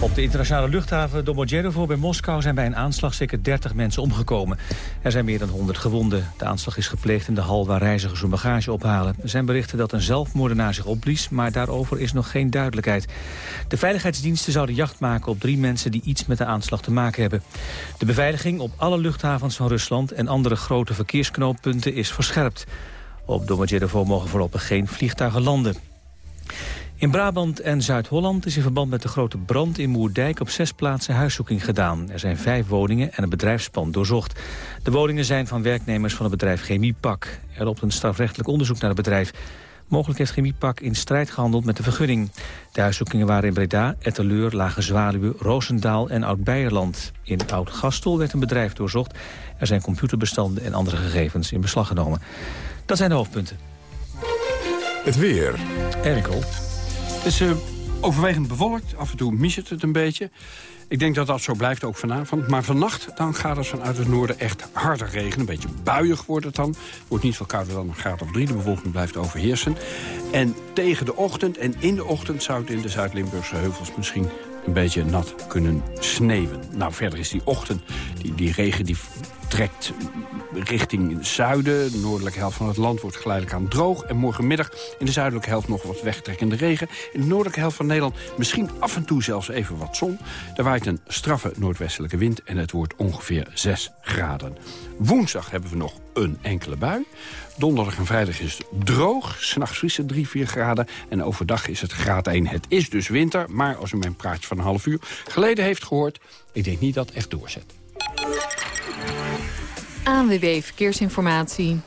Speaker 3: Op de internationale luchthaven Domodedovo bij Moskou zijn bij een aanslag zeker 30 mensen omgekomen. Er zijn meer dan 100 gewonden. De aanslag is gepleegd in de hal waar reizigers hun bagage ophalen. Er zijn berichten dat een zelfmoordenaar zich opblies, maar daarover is nog geen duidelijkheid. De veiligheidsdiensten zouden jacht maken op drie mensen die iets met de aanslag te maken hebben. De beveiliging op alle luchthavens van Rusland en andere grote verkeersknooppunten is verscherpt. Op Domodedovo mogen voorlopig geen vliegtuigen landen. In Brabant en Zuid-Holland is in verband met de grote brand in Moerdijk op zes plaatsen huiszoeking gedaan. Er zijn vijf woningen en een bedrijfspand doorzocht. De woningen zijn van werknemers van het bedrijf Chemiepak. Er loopt een strafrechtelijk onderzoek naar het bedrijf. Mogelijk heeft Chemiepak in strijd gehandeld met de vergunning. De huiszoekingen waren in Breda, Etteleur, Lage Zwaluwe, Roosendaal en Oud-Beierland. In Oud-Gastel werd een bedrijf doorzocht. Er zijn computerbestanden en andere gegevens in beslag genomen. Dat zijn de hoofdpunten.
Speaker 2: Het weer.
Speaker 3: Erkel.
Speaker 18: Het is uh, overwegend bewolkt. Af en toe misert het een beetje. Ik denk dat dat zo blijft ook vanavond. Maar vannacht dan gaat het vanuit het noorden echt harder regenen. Een beetje buiig wordt het dan. Wordt niet veel kouder dan een graad of drie. De bewolking blijft overheersen. En tegen de ochtend en in de ochtend zou het in de Zuid-Limburgse heuvels misschien een beetje nat kunnen sneeuwen. Nou, verder is die ochtend, die, die regen die trekt richting het zuiden. De noordelijke helft van het land wordt geleidelijk aan droog. En morgenmiddag in de zuidelijke helft nog wat wegtrekkende regen. In de noordelijke helft van Nederland misschien af en toe zelfs even wat zon. Er waait een straffe noordwestelijke wind en het wordt ongeveer 6 graden. Woensdag hebben we nog een enkele bui. Donderdag en vrijdag is het droog. S'nachts vriest het 3, 4 graden. En overdag is het graad 1. Het is dus winter, maar als u mijn praatje van een half uur geleden heeft gehoord... ik denk niet dat het echt doorzet.
Speaker 4: ANWB Verkeersinformatie.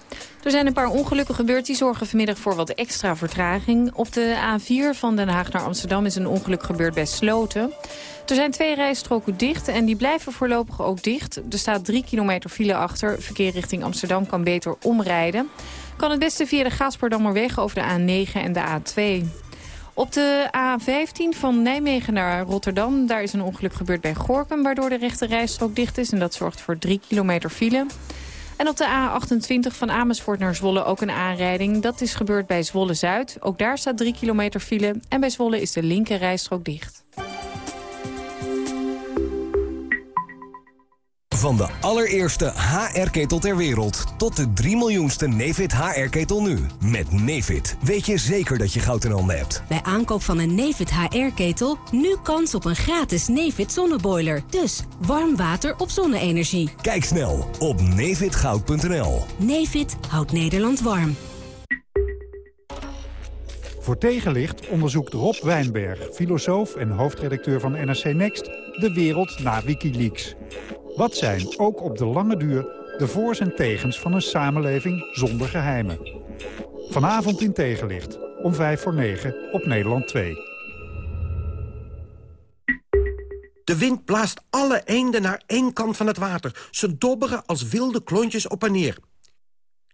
Speaker 4: Er zijn een paar ongelukken gebeurd die zorgen vanmiddag voor wat extra vertraging. Op de A4 van Den Haag naar Amsterdam is een ongeluk gebeurd bij Sloten. Er zijn twee rijstroken dicht en die blijven voorlopig ook dicht. Er staat drie kilometer file achter. Verkeer richting Amsterdam kan beter omrijden. Kan het beste via de Gaasperdammerweg over de A9 en de A2. Op de A15 van Nijmegen naar Rotterdam... daar is een ongeluk gebeurd bij Gorkum... waardoor de rechte rijstrook dicht is. En dat zorgt voor 3 kilometer file. En op de A28 van Amersfoort naar Zwolle ook een aanrijding. Dat is gebeurd bij Zwolle-Zuid. Ook daar staat 3 kilometer file. En bij Zwolle is de linker rijstrook dicht.
Speaker 19: Van de allereerste HR-ketel ter wereld tot de 3 miljoenste Nefit HR-ketel nu. Met Nefit weet je zeker dat je goud in handen hebt.
Speaker 20: Bij aankoop van een Nefit HR-ketel nu kans op een gratis Nefit zonneboiler. Dus warm water op zonne-energie.
Speaker 19: Kijk snel op nefitgoud.nl.
Speaker 20: Nefit houdt Nederland warm.
Speaker 6: Voor tegenlicht onderzoekt Rob Wijnberg, filosoof en hoofdredacteur van NRC Next... de wereld na Wikileaks. Wat zijn, ook op de lange duur, de voor's en tegens van een samenleving zonder geheimen? Vanavond in Tegenlicht, om 5 voor 9 op Nederland 2.
Speaker 21: De wind blaast alle eenden naar één kant van het water. Ze dobberen als wilde klontjes op en neer.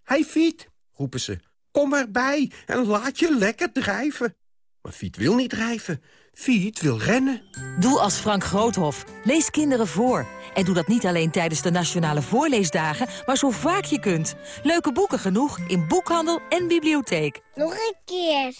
Speaker 21: Hij Fiet, roepen ze, kom erbij en laat je lekker drijven. Maar Fiet wil niet drijven. Fiet wil rennen.
Speaker 22: Doe als Frank Groothof. Lees kinderen voor. En doe dat niet alleen tijdens de Nationale Voorleesdagen, maar zo vaak je kunt. Leuke boeken genoeg in boekhandel en bibliotheek.
Speaker 23: Nog een keer.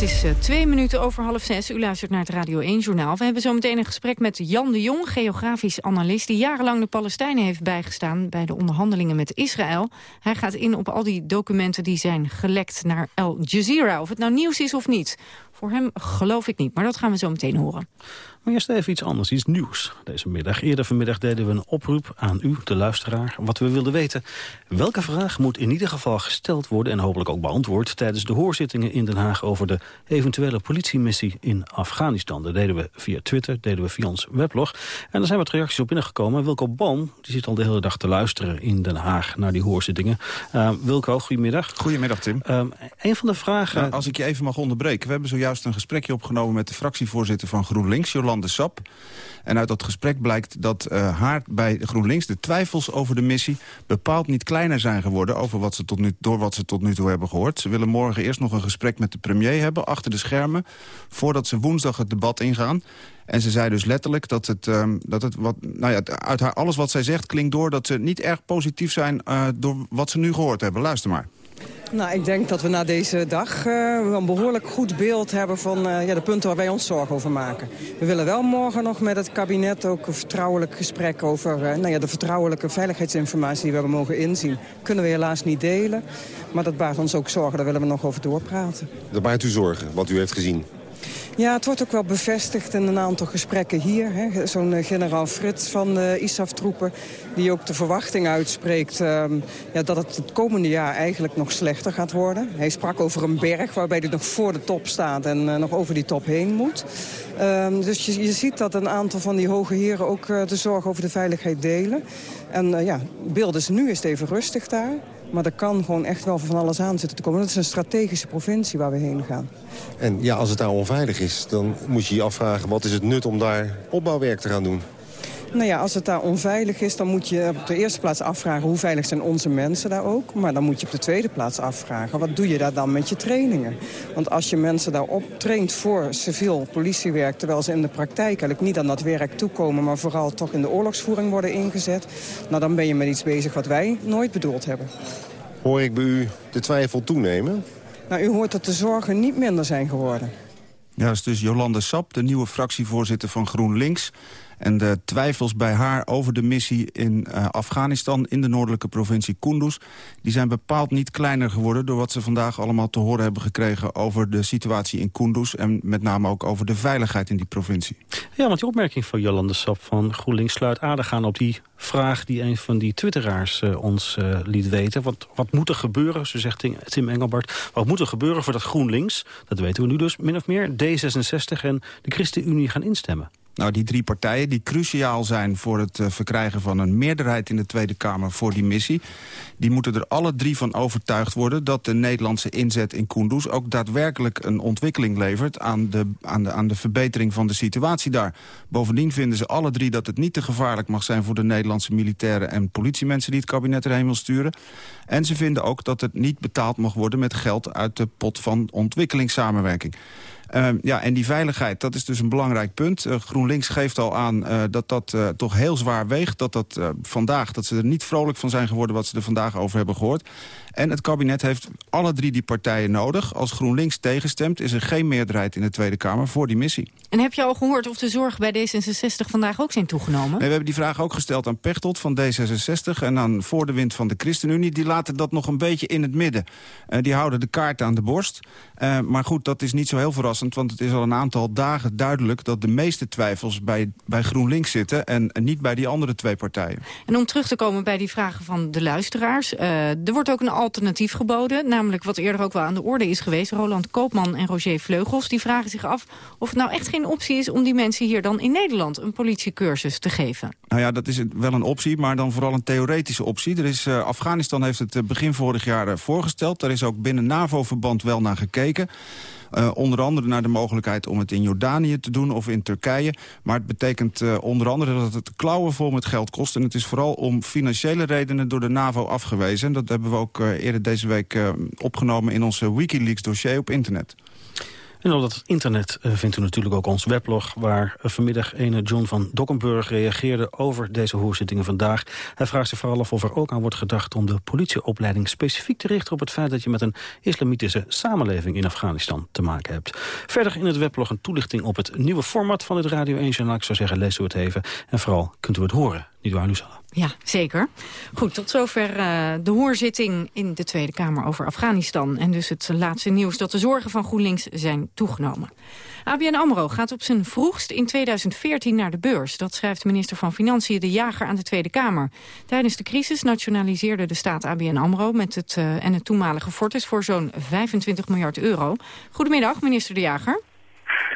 Speaker 10: Het is uh, twee minuten over half zes. U luistert naar het Radio 1-journaal. We hebben zo meteen een gesprek met Jan de Jong, geografisch analist... die jarenlang de Palestijnen heeft bijgestaan bij de onderhandelingen met Israël. Hij gaat in op al die documenten die zijn gelekt naar Al Jazeera. Of het nou nieuws is of niet. Voor hem geloof ik niet, maar dat gaan we zo meteen horen.
Speaker 8: Maar eerst even iets anders, iets nieuws deze middag. Eerder vanmiddag deden we een oproep aan u, de luisteraar, wat we wilden weten. Welke vraag moet in ieder geval gesteld worden en hopelijk ook beantwoord... tijdens de hoorzittingen in Den Haag over de eventuele politiemissie in Afghanistan. Dat deden we via Twitter, deden we via ons weblog. En er zijn wat reacties op binnengekomen. Wilco Boom, die zit al de hele dag te luisteren in Den Haag naar die hoorzittingen. Uh, Wilco, goedemiddag.
Speaker 24: Goedemiddag, Tim. Uh,
Speaker 8: een van de vragen...
Speaker 24: Nou, als ik je even mag onderbreken. We hebben zojuist een gesprekje opgenomen met de fractievoorzitter van GroenLinks, Jolande Sap. En uit dat gesprek blijkt dat uh, haar bij GroenLinks de twijfels over de missie bepaald niet kleiner zijn geworden over wat ze tot nu, door wat ze tot nu toe hebben gehoord. Ze willen morgen eerst nog een gesprek met de premier hebben achter de schermen voordat ze woensdag het debat ingaan. En ze zei dus letterlijk dat het, um, dat het wat, nou ja, uit haar, alles wat zij zegt klinkt door dat ze niet erg positief zijn uh, door wat ze nu gehoord hebben. Luister maar.
Speaker 25: Nou, ik denk dat we na deze dag uh, een behoorlijk goed beeld hebben van uh, ja, de punten waar wij ons zorgen over maken. We willen wel morgen nog met het kabinet ook een vertrouwelijk gesprek over uh, nou ja, de vertrouwelijke veiligheidsinformatie die we hebben mogen inzien. Kunnen we helaas niet delen, maar dat baart ons ook zorgen, daar willen we nog over doorpraten.
Speaker 24: Dat baart u zorgen, wat u heeft gezien?
Speaker 25: Ja, het wordt ook wel bevestigd in een aantal gesprekken hier. Zo'n uh, generaal Frits van de uh, ISAF-troepen... die ook de verwachting uitspreekt uh, ja, dat het het komende jaar eigenlijk nog slechter gaat worden. Hij sprak over een berg waarbij hij nog voor de top staat... en uh, nog over die top heen moet. Ehm, dus je, je, ziet dat een aantal van die hoge heren ook de zorg over de veiligheid delen. En ja, beeld is nu is het even rustig daar. Maar er kan gewoon echt wel van alles aan zitten te komen. Dat is een strategische provincie waar we heen gaan.
Speaker 26: En ja, als het daar onveilig is, dan moet je je afvragen... wat is het nut om daar opbouwwerk te gaan doen?
Speaker 25: Nou ja, als het daar onveilig is, dan moet je op de eerste plaats afvragen... hoe veilig zijn onze mensen daar ook. Maar dan moet je op de tweede plaats afvragen... wat doe je daar dan met je trainingen? Want als je mensen daarop traint voor civiel politiewerk... terwijl ze in de praktijk eigenlijk niet aan dat werk toekomen... maar vooral toch in de oorlogsvoering worden ingezet... nou, dan ben je met iets bezig wat wij nooit bedoeld hebben.
Speaker 26: Hoor ik bij u de twijfel toenemen?
Speaker 25: Nou, u hoort dat de zorgen niet minder zijn geworden.
Speaker 24: Ja, dat is dus Jolande Sap, de nieuwe fractievoorzitter van GroenLinks... En de twijfels bij haar over de missie in uh, Afghanistan... in de noordelijke provincie Kunduz... die zijn bepaald niet kleiner geworden... door wat ze vandaag allemaal te horen hebben gekregen... over de situatie in Kunduz... en met name ook over de veiligheid in die provincie.
Speaker 8: Ja, want die opmerking van Jolande Sap van GroenLinks... sluit aardig aan op die vraag die een van die twitteraars uh, ons uh, liet weten. Wat, wat moet er gebeuren, zo zegt Tim Engelbart... wat moet er gebeuren voor dat GroenLinks, dat weten we nu dus min of meer... D66 en de ChristenUnie gaan instemmen?
Speaker 24: Nou, die drie partijen die cruciaal zijn voor het uh, verkrijgen van een meerderheid in de Tweede Kamer voor die missie. Die moeten er alle drie van overtuigd worden dat de Nederlandse inzet in Kunduz ook daadwerkelijk een ontwikkeling levert aan de, aan, de, aan de verbetering van de situatie daar. Bovendien vinden ze alle drie dat het niet te gevaarlijk mag zijn voor de Nederlandse militairen en politiemensen die het kabinet erheen wil sturen. En ze vinden ook dat het niet betaald mag worden met geld uit de pot van ontwikkelingssamenwerking. Uh, ja, en die veiligheid, dat is dus een belangrijk punt. Uh, GroenLinks geeft al aan uh, dat dat toch heel zwaar weegt. Dat dat vandaag, dat ze er niet vrolijk van zijn geworden wat ze er vandaag over hebben gehoord. En het kabinet heeft alle drie die partijen nodig. Als GroenLinks tegenstemt, is er geen meerderheid in de Tweede Kamer voor die missie.
Speaker 10: En heb je al gehoord of de zorgen bij D66 vandaag ook zijn toegenomen?
Speaker 24: Nee, we hebben die vraag ook gesteld aan Pechtold van D66... en aan Voor de Wind van de ChristenUnie. Die laten dat nog een beetje in het midden. Uh, die houden de kaart aan de borst. Uh, maar goed, dat is niet zo heel verrassend... want het is al een aantal dagen duidelijk... dat de meeste twijfels bij, bij GroenLinks zitten... En, en niet bij die andere twee partijen.
Speaker 10: En om terug te komen bij die vragen van de luisteraars... Uh, er wordt ook een alternatief geboden. Namelijk wat eerder ook wel aan de orde is geweest. Roland Koopman en Roger Vleugels die vragen zich af... of het nou echt geen optie is om die mensen hier dan in Nederland... een politiecursus te geven.
Speaker 24: Nou ja, dat is wel een optie, maar dan vooral een theoretische optie. Er is, uh, Afghanistan heeft het begin vorig jaar uh, voorgesteld. Daar is ook binnen NAVO-verband wel naar gekeken. Uh, onder andere naar de mogelijkheid om het in Jordanië te doen of in Turkije. Maar het betekent uh, onder andere dat het klauwen vol met geld kost. En het is vooral om financiële redenen door de NAVO afgewezen. En dat hebben we ook uh, eerder deze week opgenomen in onze Wikileaks dossier op internet.
Speaker 8: En op het internet uh, vindt u natuurlijk ook ons weblog... waar uh, vanmiddag ene John van Dokkenburg reageerde over deze hoorzittingen vandaag. Hij vraagt zich vooral af of er ook aan wordt gedacht om de politieopleiding specifiek te richten... op het feit dat je met een islamitische samenleving in Afghanistan te maken hebt. Verder in het weblog een toelichting op het nieuwe format van het Radio 1 Journaal. Ik zou zeggen, lees u het even. En vooral kunt u het horen. Niet waar, Lucella?
Speaker 10: Ja, zeker. Goed, tot zover uh, de hoorzitting in de Tweede Kamer over Afghanistan. En dus het laatste nieuws dat de zorgen van GroenLinks zijn toegenomen. ABN AMRO gaat op zijn vroegst in 2014 naar de beurs. Dat schrijft minister van Financiën De Jager aan de Tweede Kamer. Tijdens de crisis nationaliseerde de staat ABN AMRO... Met het, uh, en het toenmalige Fortis voor zo'n 25 miljard euro. Goedemiddag, minister De Jager.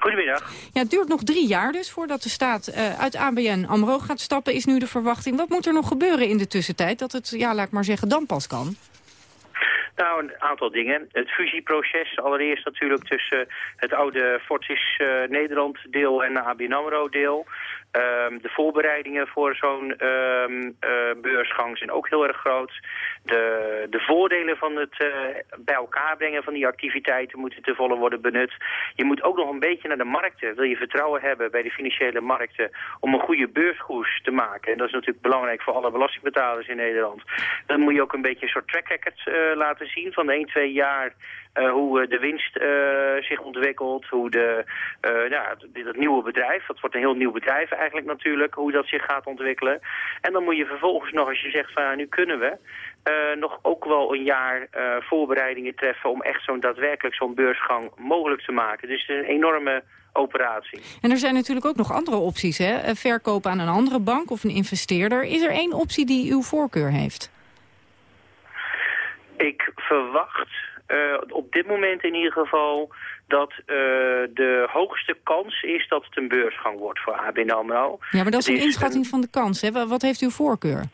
Speaker 27: Goedemiddag.
Speaker 10: Ja, het duurt nog drie jaar dus voordat de staat uh, uit ABN AMRO gaat stappen, is nu de verwachting. Wat moet er nog gebeuren in de tussentijd dat het, ja, laat ik maar zeggen, dan pas kan?
Speaker 27: Nou, een aantal dingen. Het fusieproces, allereerst natuurlijk tussen het oude Fortis uh, Nederland deel en de ABN AMRO deel. Um, de voorbereidingen voor zo'n um, uh, beursgang zijn ook heel erg groot. De, de voordelen van het uh, bij elkaar brengen van die activiteiten moeten te volle worden benut. Je moet ook nog een beetje naar de markten. Wil je vertrouwen hebben bij de financiële markten om een goede beurskoers te maken. En dat is natuurlijk belangrijk voor alle belastingbetalers in Nederland. Dan moet je ook een beetje een soort track record uh, laten gezien van 1, 2 jaar uh, hoe uh, de winst uh, zich ontwikkelt, hoe de, ja, dat nieuwe bedrijf, dat wordt een heel nieuw bedrijf eigenlijk natuurlijk, hoe dat zich gaat ontwikkelen. En dan moet je vervolgens nog, als je zegt van nu kunnen we, nog ook wel een jaar voorbereidingen treffen om echt zo'n daadwerkelijk zo'n beursgang mogelijk te maken. Dus het is een enorme operatie.
Speaker 10: En er zijn natuurlijk ook nog andere opties, hè? Verkopen aan een andere bank of een investeerder. Is er één optie die uw voorkeur heeft?
Speaker 27: Ik verwacht uh, op dit moment in ieder geval dat uh, de hoogste kans is dat het een beursgang wordt voor ABN AMRO.
Speaker 10: Ja, maar dat is een inschatting van de kans. Hè? Wat heeft uw voorkeur?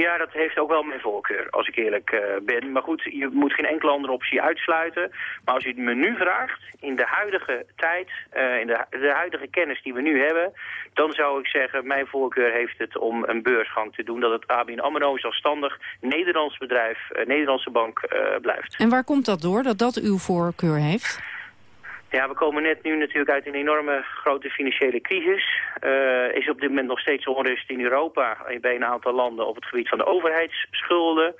Speaker 27: Ja, dat heeft ook wel mijn voorkeur, als ik eerlijk uh, ben. Maar goed, je moet geen enkele andere optie uitsluiten. Maar als u het me nu vraagt, in de huidige tijd, uh, in de, de, huidige kennis die we nu hebben... dan zou ik zeggen, mijn voorkeur heeft het om een beursgang te doen. Dat het ABN AMRO zelfstandig Nederlands bedrijf, uh, Nederlandse bank blijft.
Speaker 10: En waar komt dat door, dat dat uw voorkeur heeft?
Speaker 27: Ja, we komen net nu natuurlijk uit een enorme grote financiële crisis. Uh, is op dit moment nog steeds onrust in Europa bij een aantal landen op het gebied van de overheidsschulden.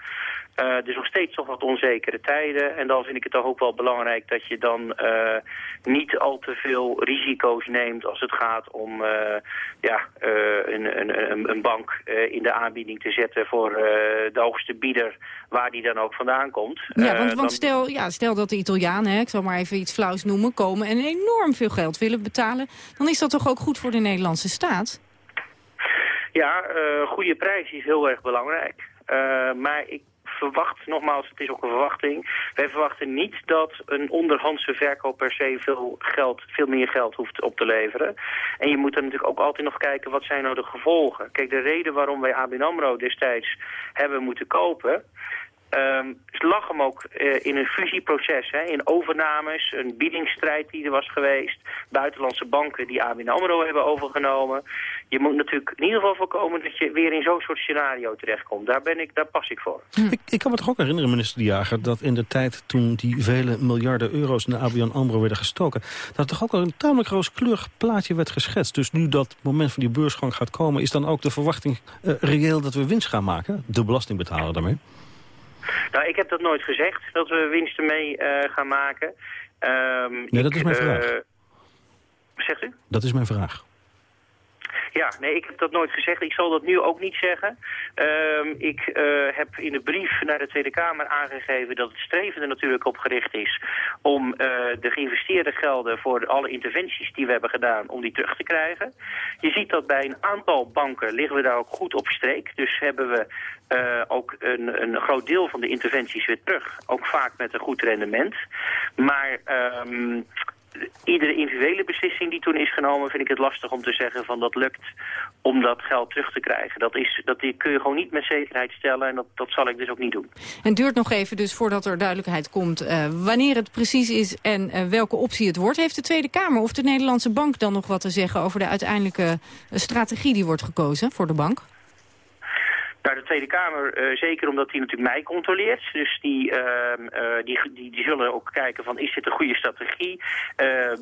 Speaker 27: Uh, dus nog steeds toch wat onzekere tijden. En dan vind ik het toch ook wel belangrijk dat je dan uh, niet al te veel risico's neemt als het gaat om uh, ja, een, een, een, bank in de aanbieding te zetten voor de hoogste bieder waar die dan ook vandaan komt.
Speaker 10: Ja, want, want stel, ja, stel dat de Italianen, hè, ik zal maar even iets flauws noemen, komen en enorm veel geld willen betalen. Dan is dat toch ook goed voor de Nederlandse staat?
Speaker 27: Ja, goede prijs is heel erg belangrijk. maar ik verwacht, nogmaals, het is ook een verwachting. Wij verwachten niet dat een onderhandse verkoop per se veel, geld, veel meer geld hoeft op te leveren. En je moet dan natuurlijk ook altijd nog kijken, wat zijn nou de gevolgen? Kijk, de reden waarom wij ABN AMRO destijds hebben moeten kopen... Um, lag hem ook uh, in een fusieproces, hè, in overnames, een biedingsstrijd die er was geweest, buitenlandse banken die ABN AMRO hebben overgenomen. Je moet natuurlijk in ieder geval voorkomen dat je weer in zo'n soort scenario terechtkomt. Daar, ben ik, daar pas ik voor.
Speaker 8: Hm. Ik, ik, kan me toch ook herinneren, minister De Jager, dat in de tijd toen die vele miljarden euro's in de ABN AMRO werden gestoken, dat er toch ook een tamelijk rooskleurig plaatje werd geschetst. Dus nu dat moment van die beursgang gaat komen, is dan ook de verwachting uh, reëel dat we winst gaan maken? De belastingbetaler daarmee?
Speaker 27: Nou, ik heb dat nooit gezegd, dat we winsten mee uh, gaan maken.
Speaker 8: Um, nee, dat is mijn vraag. Uh,
Speaker 27: zegt u?
Speaker 8: Dat is mijn vraag.
Speaker 27: Ja, nee, ik heb dat nooit gezegd. Ik zal dat nu ook niet zeggen. Um, ik uh, heb in de brief naar de Tweede Kamer aangegeven dat het streven er natuurlijk op gericht is om uh, de geïnvesteerde gelden voor alle interventies die we hebben gedaan, om die terug te krijgen. Je ziet dat bij een aantal banken liggen we daar ook goed op streek. Dus hebben we uh, ook een, een groot deel van de interventies weer terug. Ook vaak met een goed rendement. Maar um, iedere individuele beslissing die toen is genomen... vind ik het lastig om te zeggen van dat lukt om dat geld terug te krijgen. Dat, is, dat kun je gewoon niet met zekerheid stellen en dat, dat zal ik dus ook niet doen.
Speaker 10: En het duurt nog even dus voordat er duidelijkheid komt... Uh, wanneer het precies is en uh, welke optie het wordt. Heeft de Tweede Kamer of de Nederlandse Bank dan nog wat te zeggen... over de uiteindelijke strategie die wordt gekozen voor de bank?
Speaker 27: Nou, de Tweede Kamer, uh, zeker omdat die natuurlijk mij controleert. Dus die, uh, uh, die, die, die, zullen ook kijken van is dit een goede strategie?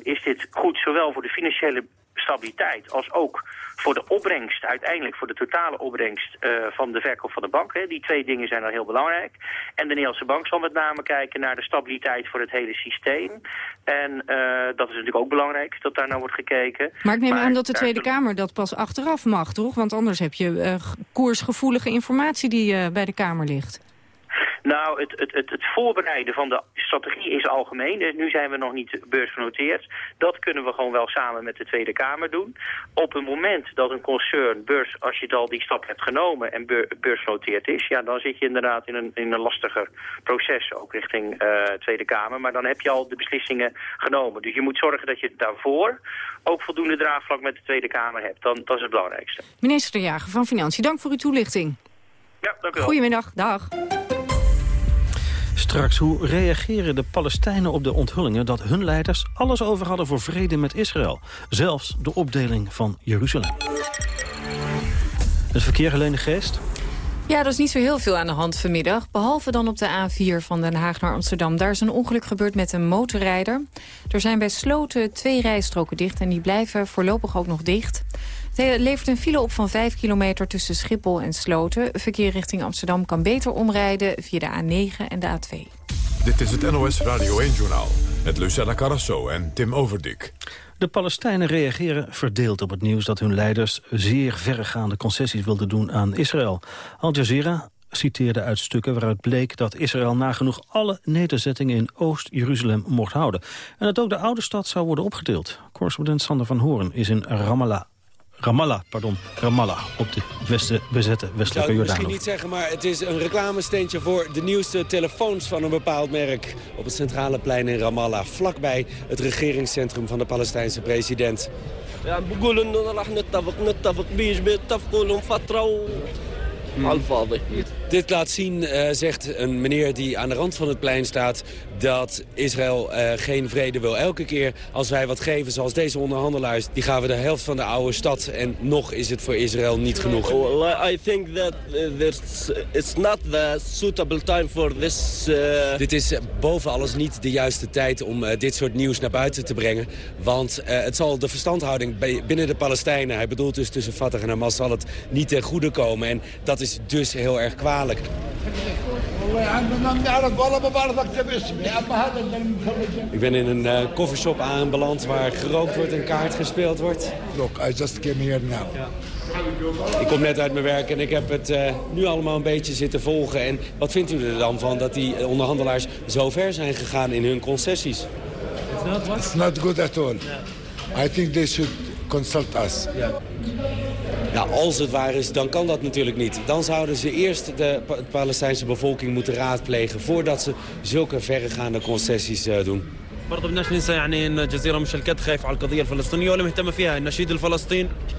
Speaker 27: is dit goed zowel voor de financiële stabiliteit als ook voor de opbrengst, uiteindelijk voor de totale opbrengst uh, van de verkoop van de bank. Hè. Die twee dingen zijn dan heel belangrijk. En de Nederlandse bank zal met name kijken naar de stabiliteit voor het hele systeem. En uh, dat is natuurlijk ook belangrijk, dat daar naar wordt gekeken.
Speaker 10: Maar ik neem maar, aan dat de Tweede Kamer dat pas achteraf mag, toch? Want anders heb je uh, koersgevoelige informatie die bij de Kamer ligt.
Speaker 27: Nou, het, het, het, het, voorbereiden van de strategie is algemeen. Dus nu zijn we nog niet beursgenoteerd. Dat kunnen we gewoon wel samen met de Tweede Kamer doen. Op het moment dat een concern beurs, als je al die stap hebt genomen en beursgenoteerd is, ja, dan zit je inderdaad in een, in een lastiger proces, ook richting uh, Tweede Kamer. Maar dan heb je al de beslissingen genomen. Dus je moet zorgen dat je daarvoor ook voldoende draagvlak met de Tweede Kamer hebt. Dan, dat is het belangrijkste.
Speaker 10: Minister De Jager van Financiën, dank voor uw toelichting.
Speaker 27: Ja, dank u wel.
Speaker 10: Goedemiddag, dag.
Speaker 8: Straks, hoe reageren de Palestijnen op de onthullingen... dat hun leiders alles over hadden voor vrede met Israël? Zelfs de opdeling van Jeruzalem. Het verkeer, Geest?
Speaker 4: Ja, er is niet zo heel veel aan de hand vanmiddag. Behalve dan op de A4 van Den Haag naar Amsterdam. Daar is een ongeluk gebeurd met een motorrijder. Er zijn bij Sloten twee rijstroken dicht en die blijven voorlopig ook nog dicht. Het levert een file op van 5 kilometer tussen Schiphol en Sloten. Verkeer richting Amsterdam kan beter omrijden via de A9 en de A2.
Speaker 2: Dit is het NOS Radio 1-journaal met Lucella Carrasso en Tim Overdik.
Speaker 8: De Palestijnen reageren verdeeld op het nieuws dat hun leiders zeer verregaande concessies wilden doen aan Israël. Al Jazeera citeerde uit stukken waaruit bleek dat Israël nagenoeg alle nederzettingen in Oost-Jeruzalem mocht houden. En dat ook de oude stad zou worden opgedeeld. Correspondent Sander van Hoorn is in Ramallah Ramallah, pardon, Ramallah, op de westen, bezette westelijke Jordaan. Ik zou
Speaker 28: misschien niet zeggen, maar het is een reclamesteentje voor de nieuwste telefoons van een bepaald merk op het centrale plein in Ramallah, vlakbij het regeringscentrum van de Palestijnse president. Ja, dit laat zien, uh, zegt een meneer die aan de rand van het plein staat... dat Israël uh, geen vrede wil. Elke keer als wij wat geven, zoals deze onderhandelaars... die gaven de helft van de oude stad en nog is het voor Israël niet genoeg.
Speaker 29: Well, I think that uh, it's not the suitable time for this...
Speaker 28: Dit is boven alles niet de juiste tijd om dit soort nieuws naar buiten te brengen. Want het zal de verstandhouding binnen de Palestijnen... hij bedoelt dus tussen Fatah en Hamas, zal het niet ten goede komen. En dat is dus heel erg gevaarlijk. Ik ben in een uh, coffeeshop aanbeland waar gerookt wordt en kaart gespeeld wordt.
Speaker 30: Look, I just came here now.
Speaker 28: Ik kom net uit mijn werk en ik heb het uh, nu allemaal een beetje zitten volgen. En wat vindt u er dan van dat die onderhandelaars zo ver zijn gegaan in hun concessies?
Speaker 30: It's not, what? It's not good at all. I think they should consult us. Yeah.
Speaker 28: Ja, als het waar is, dan kan dat natuurlijk niet. Dan zouden ze eerst de Palestijnse bevolking moeten raadplegen... voordat ze zulke verregaande concessies uh, doen.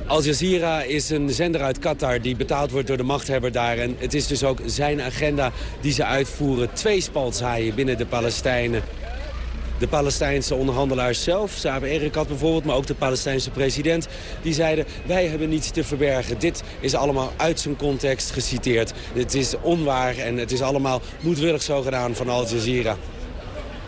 Speaker 28: Al Jazeera is een zender uit Qatar die betaald wordt door de machthebber daar. En het is dus ook zijn agenda die ze uitvoeren. Twee spaltzaaien binnen de Palestijnen de Palestijnse onderhandelaars zelf, Saber Erekat bijvoorbeeld... maar ook de Palestijnse president, die zeiden... wij hebben niets te verbergen. Dit is allemaal uit zijn context geciteerd. Het is onwaar en het is allemaal moedwillig zo gedaan van Al Jazeera.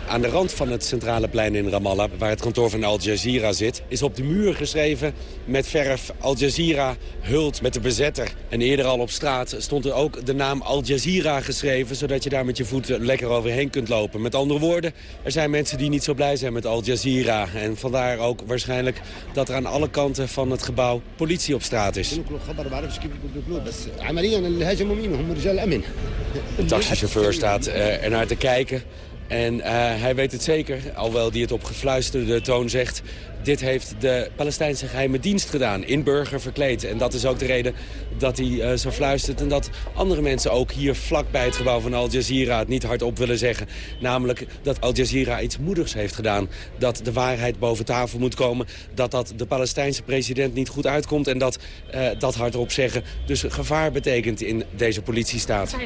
Speaker 28: Aan de rand van het centrale plein in Ramallah, waar het kantoor van Al Jazeera zit... is op de muur geschreven met verf Al Jazeera hult met de bezetter. En eerder al op straat stond er ook de naam Al Jazeera geschreven... zodat je daar met je voeten lekker overheen kunt lopen. Met andere woorden, er zijn mensen die niet zo blij zijn met Al Jazeera. En vandaar ook waarschijnlijk dat er aan alle kanten van het gebouw politie op straat is. De taxichauffeur staat er naar te kijken... En uh, hij weet het zeker, alhoewel hij het op gefluisterde toon zegt... dit heeft de Palestijnse geheime dienst gedaan, in burger verkleed. En dat is ook de reden dat hij uh, zo fluistert... en dat andere mensen ook hier vlak bij het gebouw van Al Jazeera... het niet hardop willen zeggen. Namelijk dat Al Jazeera iets moedigs heeft gedaan. Dat de waarheid boven tafel moet komen. Dat dat de Palestijnse president niet goed uitkomt... en dat uh, dat hardop zeggen dus gevaar betekent in deze politiestaat.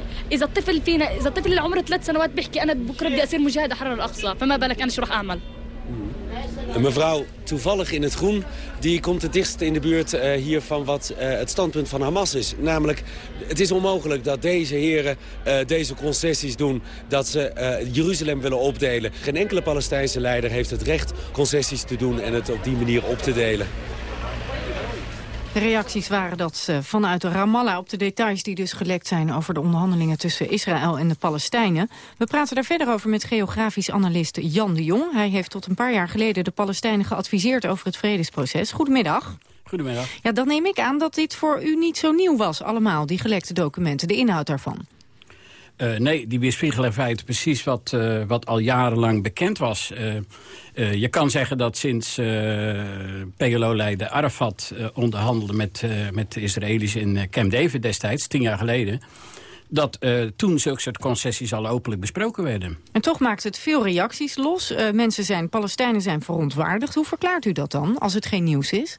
Speaker 28: Een mevrouw toevallig in het groen, die komt het dichtst in de buurt uh, hier van wat uh, het standpunt van Hamas is. Namelijk, het is onmogelijk dat deze heren uh, deze concessies doen, dat ze Jeruzalem willen opdelen. Geen enkele Palestijnse leider heeft het recht concessies te doen en het op die manier op te delen.
Speaker 10: De reacties waren dat vanuit Ramallah op de details die dus gelekt zijn over de onderhandelingen tussen Israël en de Palestijnen. We praten daar verder over met geografisch analist Jan de Jong. Hij heeft tot een paar jaar geleden de Palestijnen geadviseerd over het vredesproces. Goedemiddag.
Speaker 8: Goedemiddag.
Speaker 10: Ja, dan neem ik aan dat dit voor u niet zo nieuw was allemaal, die gelekte documenten, de inhoud daarvan.
Speaker 18: Uh, nee, die weerspiegelen in feite precies wat, uh, wat al jarenlang bekend was. Uh, je kan zeggen dat sinds PLO-leider Arafat onderhandelde met, met de Israëli's in Camp David destijds, tien jaar geleden dat toen zulke soort concessies al openlijk besproken werden.
Speaker 10: En toch maakt het veel reacties los. Mensen zijn, Palestijnen zijn verontwaardigd. Hoe verklaart u dat dan, als het geen nieuws is?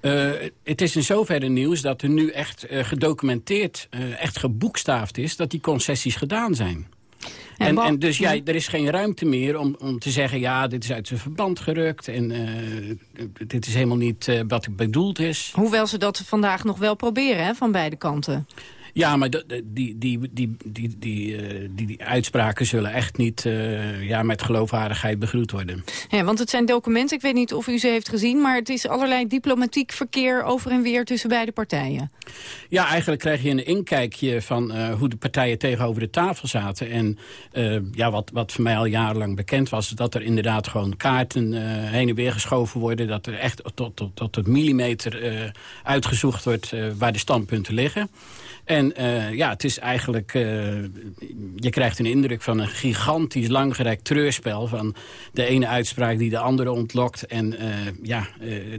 Speaker 18: Uh, het is in zoverre nieuws dat er nu echt uh, gedocumenteerd, uh, echt geboekstaafd is... dat die concessies gedaan zijn. En, en, en dus ja, er is geen ruimte meer om, om te zeggen... ja, dit is uit zijn verband gerukt en dit is helemaal niet wat bedoeld is.
Speaker 10: Hoewel ze dat vandaag nog wel proberen hè, van beide kanten.
Speaker 31: Ja, maar die, die, die, die, die, die, die, die uitspraken zullen echt niet ja, met geloofwaardigheid begroet worden.
Speaker 10: Ja, want het zijn documenten, ik weet niet of u ze heeft gezien... maar het is allerlei diplomatiek verkeer over en weer tussen beide partijen.
Speaker 31: Ja, eigenlijk krijg je een inkijkje van hoe de partijen tegenover de tafel zaten. En ja, wat, wat voor mij al jarenlang bekend was... dat er inderdaad gewoon kaarten heen en weer geschoven worden... dat er echt tot, tot, tot het millimeter uitgezocht wordt waar de standpunten liggen. En uh, ja, het is eigenlijk... Uh, je krijgt een indruk van een gigantisch langgerekt treurspel... van de ene uitspraak die de andere ontlokt. En uh, ja,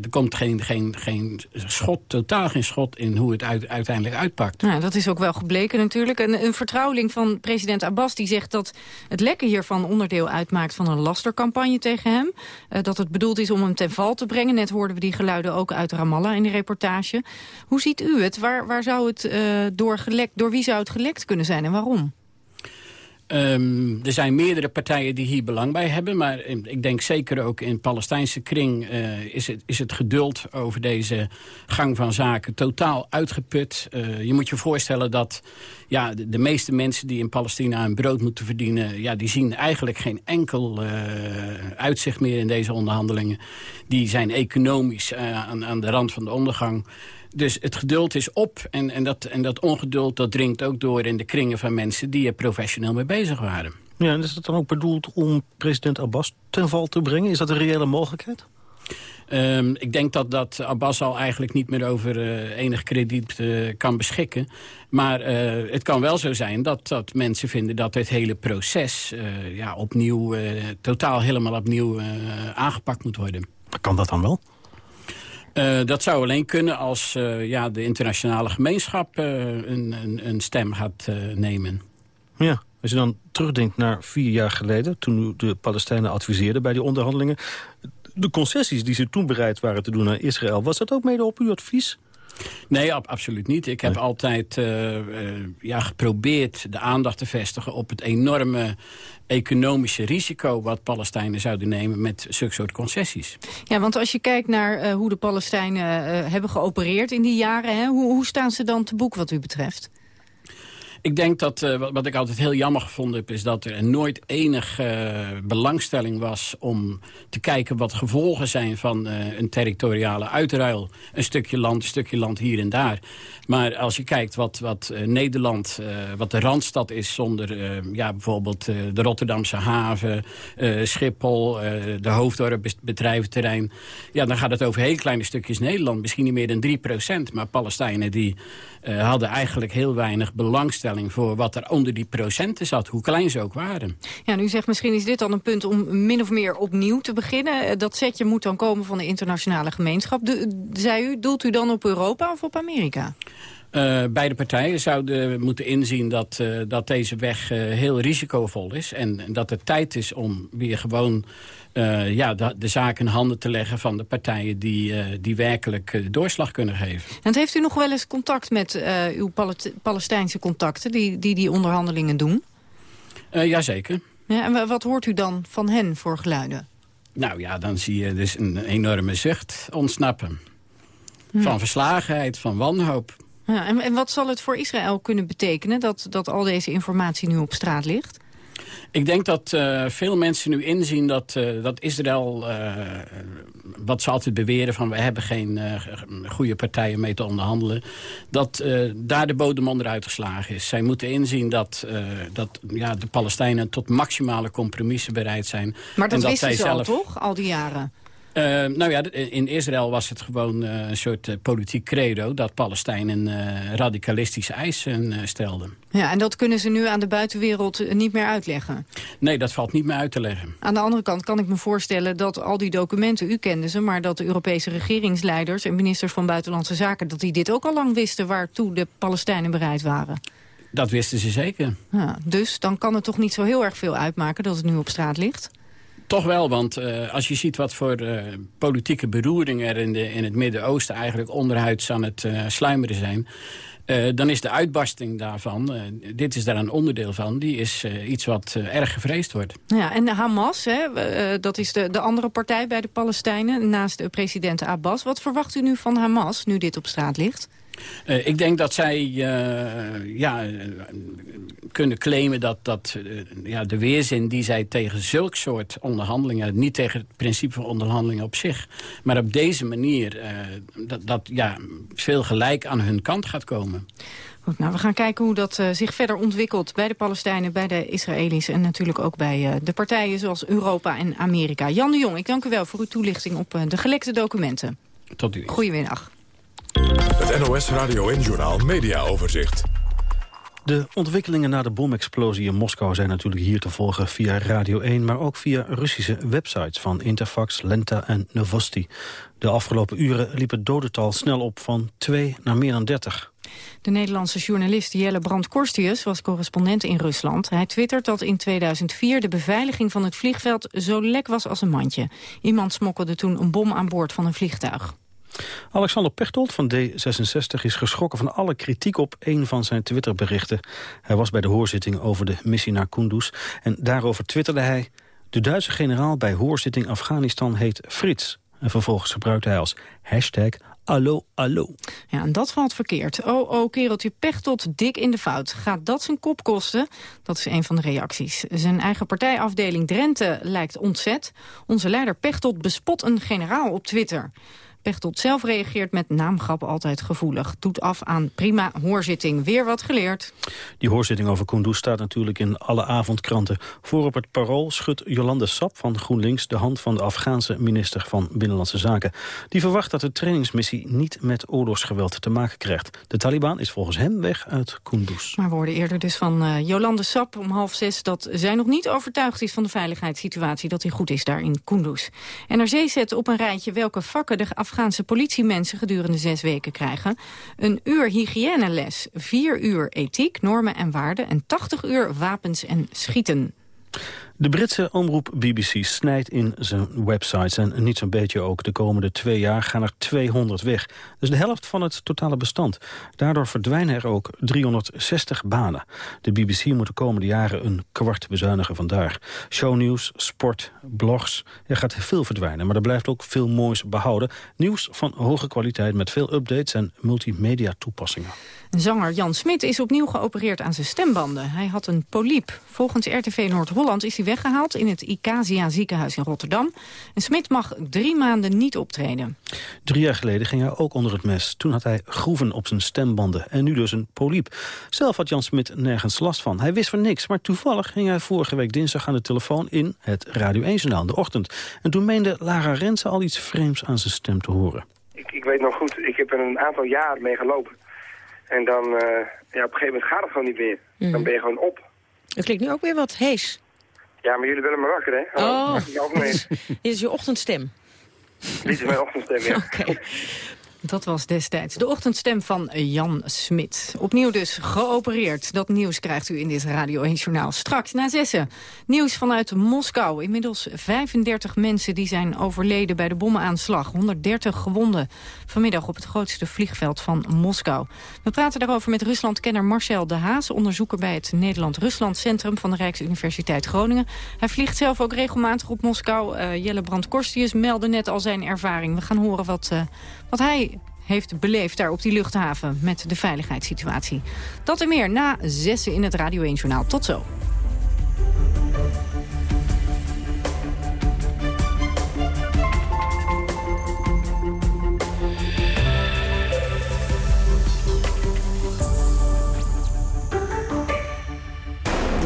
Speaker 31: er komt geen, geen, geen schot, totaal geen schot in hoe het uit, uiteindelijk uitpakt.
Speaker 10: Nou, dat is ook wel gebleken natuurlijk. Een, een vertrouweling van president Abbas die zegt dat het lekken hiervan onderdeel uitmaakt... van een lastercampagne tegen hem. dat het bedoeld is om hem ten val te brengen. Net hoorden we die geluiden ook uit Ramallah in de reportage. Hoe ziet u het? Waar, waar zou het door, gelekt, door wie zou het gelekt kunnen zijn en waarom?
Speaker 31: Um, er zijn meerdere partijen die hier belang bij hebben. Maar ik denk zeker ook in Palestijnse kring uh, is, het, is het geduld over deze gang van zaken totaal uitgeput. Uh, je moet je voorstellen dat ja, de, meeste mensen die in Palestina een brood moeten verdienen... Ja, die zien eigenlijk geen enkel uh, uitzicht meer in deze onderhandelingen. Die zijn economisch aan, aan de rand van de ondergang. Dus het geduld is op en, en, dat, en dat ongeduld dat dringt ook door in de kringen van mensen die er professioneel mee bezig waren.
Speaker 8: Ja, en is het dan ook bedoeld om president Abbas ten val te brengen? Is dat een reële mogelijkheid?
Speaker 31: Um, ik denk dat, dat Abbas al eigenlijk niet meer over uh, enig krediet uh, kan beschikken. Maar uh, het kan wel zo zijn dat, dat mensen vinden dat het hele proces ja, opnieuw, totaal helemaal opnieuw aangepakt moet worden.
Speaker 8: Kan dat dan wel?
Speaker 31: Uh, dat zou alleen kunnen als uh, ja, de internationale gemeenschap uh, een, een, een, stem gaat nemen.
Speaker 8: Ja, als je dan terugdenkt naar vier jaar geleden... toen u de Palestijnen adviseerde bij die onderhandelingen... de concessies die ze toen bereid waren te doen naar Israël... was dat ook mede op uw advies?
Speaker 31: Nee, absoluut niet. Ik heb altijd uh, uh, ja, geprobeerd de aandacht te vestigen op het enorme economische risico wat Palestijnen zouden nemen met zulke soort concessies.
Speaker 10: Ja, want als je kijkt naar uh, hoe de Palestijnen hebben geopereerd in die jaren, hè, hoe, hoe staan ze dan te boek wat u betreft?
Speaker 31: Ik denk dat, uh, wat, ik altijd heel jammer gevonden heb... is dat er nooit enige uh, belangstelling was om te kijken... wat gevolgen zijn van uh, een territoriale uitruil. Een stukje land, een stukje land hier en daar. Maar als je kijkt wat, wat Nederland, wat de Randstad is... zonder ja, bijvoorbeeld de Rotterdamse haven, Schiphol... de hoofddorp, bedrijventerrein... Ja, dan gaat het over heel kleine stukjes Nederland. Misschien niet meer dan 3 procent. Maar Palestijnen die hadden eigenlijk heel weinig belangstelling voor wat er onder die procenten zat, hoe klein ze ook waren.
Speaker 10: Ja, nu zegt misschien is dit dan een punt om min of meer opnieuw te beginnen. Eh, dat setje moet dan komen van de internationale gemeenschap. De, zei u, doelt u dan op Europa of op Amerika?
Speaker 31: Uh, beide partijen zouden moeten inzien dat, uh, dat deze weg uh, heel risicovol is. En, en, dat het tijd is om weer gewoon ja, de, de zaak in handen te leggen van de partijen die, die werkelijk doorslag kunnen geven.
Speaker 10: En heeft u nog wel eens contact met uw Palestijnse contacten die, die die onderhandelingen doen?
Speaker 31: jazeker.
Speaker 10: Ja, en wat hoort u dan van hen voor geluiden?
Speaker 31: Nou ja, dan zie je dus een enorme zucht ontsnappen. Van verslagenheid, van wanhoop.
Speaker 10: Ja, en, en wat zal het voor Israël kunnen betekenen dat, dat al deze informatie nu op straat ligt?
Speaker 31: Ik denk dat uh, veel mensen nu inzien dat, uh, dat Israël, uh, wat ze altijd beweren van we hebben geen goede partijen mee te onderhandelen, dat daar de bodem onderuit geslagen is. Zij moeten inzien dat, dat ja, de Palestijnen tot maximale compromissen bereid zijn.
Speaker 10: Maar dat,
Speaker 31: en dat
Speaker 10: wisten
Speaker 31: zij
Speaker 10: ze
Speaker 31: zelf...
Speaker 10: al toch, al die jaren?
Speaker 31: Uh, nou ja, in Israël was het gewoon uh, een soort uh, politiek credo... dat Palestijnen radicalistische eisen stelden.
Speaker 10: Ja, en dat kunnen ze nu aan de buitenwereld niet meer uitleggen?
Speaker 31: Nee, dat valt niet meer uit te leggen.
Speaker 10: Aan de andere kant kan ik me voorstellen dat al die documenten... u kende ze, maar dat de Europese regeringsleiders... en ministers van Buitenlandse Zaken... dat die dit ook al lang wisten waartoe de Palestijnen bereid waren.
Speaker 31: Dat wisten ze zeker.
Speaker 10: Ja, dus dan kan het toch niet zo heel erg veel uitmaken dat het nu op straat ligt?
Speaker 31: Toch wel, want uh, als je ziet wat voor uh, politieke beroeringen er in, de, in het Midden-Oosten eigenlijk onderhuids aan het uh, sluimeren zijn. dan is de uitbarsting daarvan, dit is daar een onderdeel van, die is iets wat erg gevreesd wordt.
Speaker 10: Ja, en de Hamas, hè, dat is de, de andere partij bij de Palestijnen, naast de president Abbas. Wat verwacht u nu van Hamas, nu dit op straat ligt?
Speaker 31: Uh, ik denk dat zij uh, ja, kunnen claimen dat, dat uh, ja, de weerzin die zij tegen zulk soort onderhandelingen... niet tegen het principe van onderhandelingen op zich... maar op deze manier dat, dat ja, veel gelijk aan hun kant gaat komen.
Speaker 10: Goed, nou, we gaan kijken hoe dat zich verder ontwikkelt bij de Palestijnen, bij de Israëli's en natuurlijk ook bij de partijen zoals Europa en Amerika. Jan de Jong, ik dank u wel voor uw toelichting op de gelekte documenten.
Speaker 31: Tot u.
Speaker 10: Goedemiddag.
Speaker 2: Het NOS Radio en Journal Media Overzicht.
Speaker 8: De ontwikkelingen na de bomexplosie in Moskou zijn natuurlijk hier te volgen via Radio 1... maar ook via Russische websites van Interfax, Lenta en Novosti. De afgelopen uren liep het dodental snel op van 2 naar meer dan 30.
Speaker 10: De Nederlandse journalist Jelle Brand-Korstius was correspondent in Rusland. Hij twittert dat in 2004 de beveiliging van het vliegveld zo lek was als een mandje. Iemand smokkelde toen een bom aan boord van een vliegtuig.
Speaker 8: Alexander Pechtold van D66 is geschrokken van alle kritiek op een van zijn Twitterberichten. Hij was bij de hoorzitting over de missie naar Kunduz en daarover twitterde hij... De Duitse generaal bij hoorzitting Afghanistan heet Frits. En vervolgens gebruikte hij als hashtag Allo, allo.
Speaker 10: Ja, en dat valt verkeerd. Oh, oh, kereltje Pechtold dik in de fout. Gaat dat zijn kop kosten? Dat is een van de reacties. Zijn eigen partijafdeling Drenthe lijkt ontzet. Onze leider Pechtold bespot een generaal op Twitter. Pechtold zelf reageert met naamgrap altijd gevoelig. Doet af aan prima hoorzitting. Weer wat geleerd.
Speaker 8: Die hoorzitting over Kunduz staat natuurlijk in alle avondkranten. Voor op het parool schudt Jolande Sap van GroenLinks... de hand van de Afghaanse minister van Binnenlandse Zaken. Die verwacht dat de trainingsmissie niet met oorlogsgeweld te maken krijgt. De Taliban is volgens hem weg uit Kunduz.
Speaker 10: Maar we hoorden eerder dus van uh, Jolande Sap om half zes... dat zij nog niet overtuigd is van de veiligheidssituatie... dat die goed is daar in Kunduz. NRC zet op een rijtje welke vakken de Afghaanse politiemensen gedurende zes weken krijgen. Een uur hygiëneles, vier uur ethiek, normen en waarden... en 80 uur wapens en schieten.
Speaker 8: De Britse omroep BBC snijdt in zijn websites en niet zo'n beetje ook. De komende twee jaar gaan er 200 weg. Dus de helft van het totale bestand. Daardoor verdwijnen er ook 360 banen. De BBC moet de komende jaren een kwart bezuinigen vandaar. Shownieuws, sport, blogs. Er gaat veel verdwijnen, maar er blijft ook veel moois behouden. Nieuws van hoge kwaliteit met veel updates en multimedia toepassingen.
Speaker 10: Zanger Jan Smit is opnieuw geopereerd aan zijn stembanden. Hij had een polyp. Volgens RTV Noord-Holland is hij weggehaald in het Icasia ziekenhuis in Rotterdam. En Smit mag drie maanden niet optreden.
Speaker 8: Drie jaar geleden ging hij ook onder het mes. Toen had hij groeven op zijn stembanden en nu dus een polyp. Zelf had Jan Smit nergens last van. Hij wist van niks, maar toevallig ging hij vorige week dinsdag aan de telefoon in het Radio 1-journaal de ochtend. En toen meende Lara Rensen al iets vreemds aan zijn stem te horen.
Speaker 32: Ik, ik weet nog goed, ik heb er een aantal jaar mee gelopen. En dan, uh, ja, op een gegeven moment gaat het gewoon niet meer. Dan mhm. ben je gewoon op.
Speaker 33: Het klinkt nu ook weer wat hees.
Speaker 32: Ja, maar jullie willen me wakker, hè?
Speaker 33: Hallo, oh, dit is je ochtendstem.
Speaker 32: Dit is mijn ochtendstem, ja.
Speaker 33: Oké.
Speaker 10: Dat was destijds de ochtendstem van Jan Smit. Opnieuw dus geopereerd. Dat nieuws krijgt u in dit Radio 1-journaal. Straks na zessen. Nieuws vanuit Moskou. Inmiddels 35 mensen die zijn overleden bij de bommenaanslag. 130 gewonden. Vanmiddag op het grootste vliegveld van Moskou. We praten daarover met Ruslandkenner Marcel de Haas... onderzoeker bij het Nederland-Rusland Centrum van de Rijksuniversiteit Groningen. Hij vliegt zelf ook regelmatig op Moskou. Uh, Jelle Brand-Korstius meldde net al zijn ervaring. We gaan horen wat, uh, wat hij heeft beleefd daar op die luchthaven met de veiligheidssituatie. Dat en meer na zessen in het Radio 1 Journaal. Tot zo.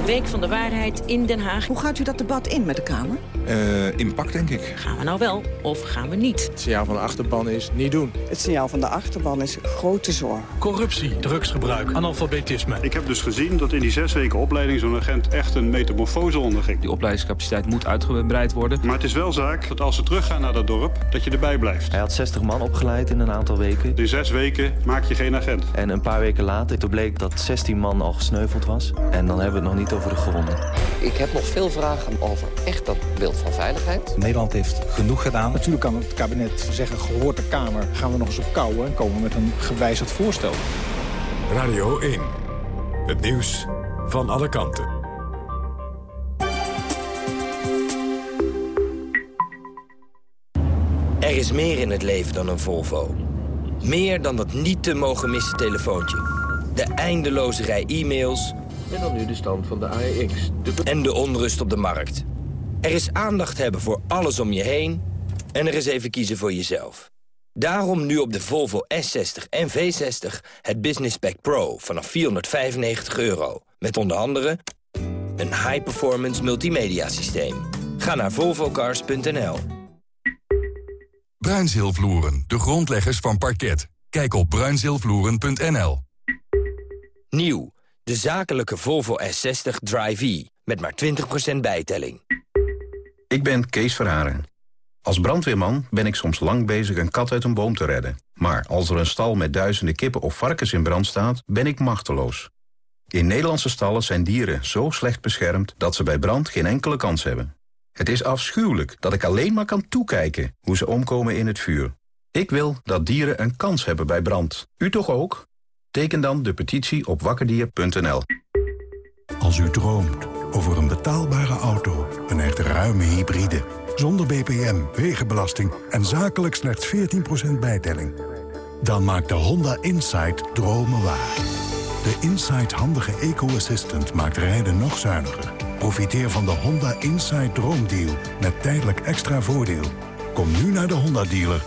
Speaker 33: Week van de Waarheid in Den Haag.
Speaker 34: Hoe gaat u dat debat in met de Kamer?
Speaker 35: Uh, impact, denk ik.
Speaker 33: Gaan we nou wel of gaan we niet?
Speaker 35: Het signaal van de achterban is niet doen.
Speaker 25: Het signaal van de achterban is grote zorg.
Speaker 23: Corruptie, drugsgebruik, analfabetisme.
Speaker 36: Ik heb dus gezien dat in die zes weken opleiding zo'n agent echt een metamorfose onderging.
Speaker 37: Die opleidingscapaciteit moet uitgebreid worden.
Speaker 36: Maar het is wel zaak dat als ze teruggaan naar dat dorp, dat je erbij blijft.
Speaker 37: Hij had 60 man opgeleid in een aantal weken.
Speaker 36: In zes weken maak je geen agent.
Speaker 37: En een paar weken later, toen bleek dat 16 man al gesneuveld was. En dan hebben we het nog niet over de gewonden.
Speaker 38: Ik heb nog veel vragen over echt dat beeld van veiligheid.
Speaker 39: Nederland heeft genoeg gedaan. Natuurlijk kan het kabinet zeggen, gehoord de Kamer, gaan we nog eens op kouwen... en komen met een gewijzigd voorstel.
Speaker 2: Radio 1. Het nieuws van alle kanten.
Speaker 40: Er is meer in het leven dan een Volvo.
Speaker 41: Meer dan dat niet te mogen missen telefoontje. De eindeloze rij e-mails.
Speaker 42: En dan nu de stand van de AEX.
Speaker 41: En de onrust op de markt. Er is aandacht hebben voor alles om je heen. En er is even kiezen voor jezelf. Daarom nu op de Volvo S60 en V60 het Business Pack Pro vanaf 495 euro. Met onder andere een high-performance multimedia systeem. Ga naar volvocars.nl.
Speaker 2: Bruinzeelvloeren, de grondleggers van parket. Kijk op bruinzeelvloeren.nl.
Speaker 41: Nieuw, de zakelijke Volvo S60 Drive-E. Met maar 20% bijtelling.
Speaker 5: Ik ben Kees Verharen. Als brandweerman ben ik soms lang bezig een kat uit een boom te redden. Maar als er een stal met duizenden kippen of varkens in brand staat, ben ik machteloos. In Nederlandse stallen zijn dieren zo slecht beschermd dat ze bij brand geen enkele kans hebben. Het is afschuwelijk dat ik alleen maar kan toekijken hoe ze omkomen in het vuur. Ik wil dat dieren een kans hebben bij brand. U toch ook? Teken dan de petitie op wakkerdier.nl.
Speaker 43: Als u droomt over een betaalbare auto, een echt ruime hybride... zonder BPM, wegenbelasting en zakelijk slechts 14% bijtelling... dan maakt de Honda Insight dromen waar. De Insight handige eco-assistant maakt rijden nog zuiniger. Profiteer van de Honda Insight Droomdeal met tijdelijk extra voordeel. Kom nu naar de Honda-dealer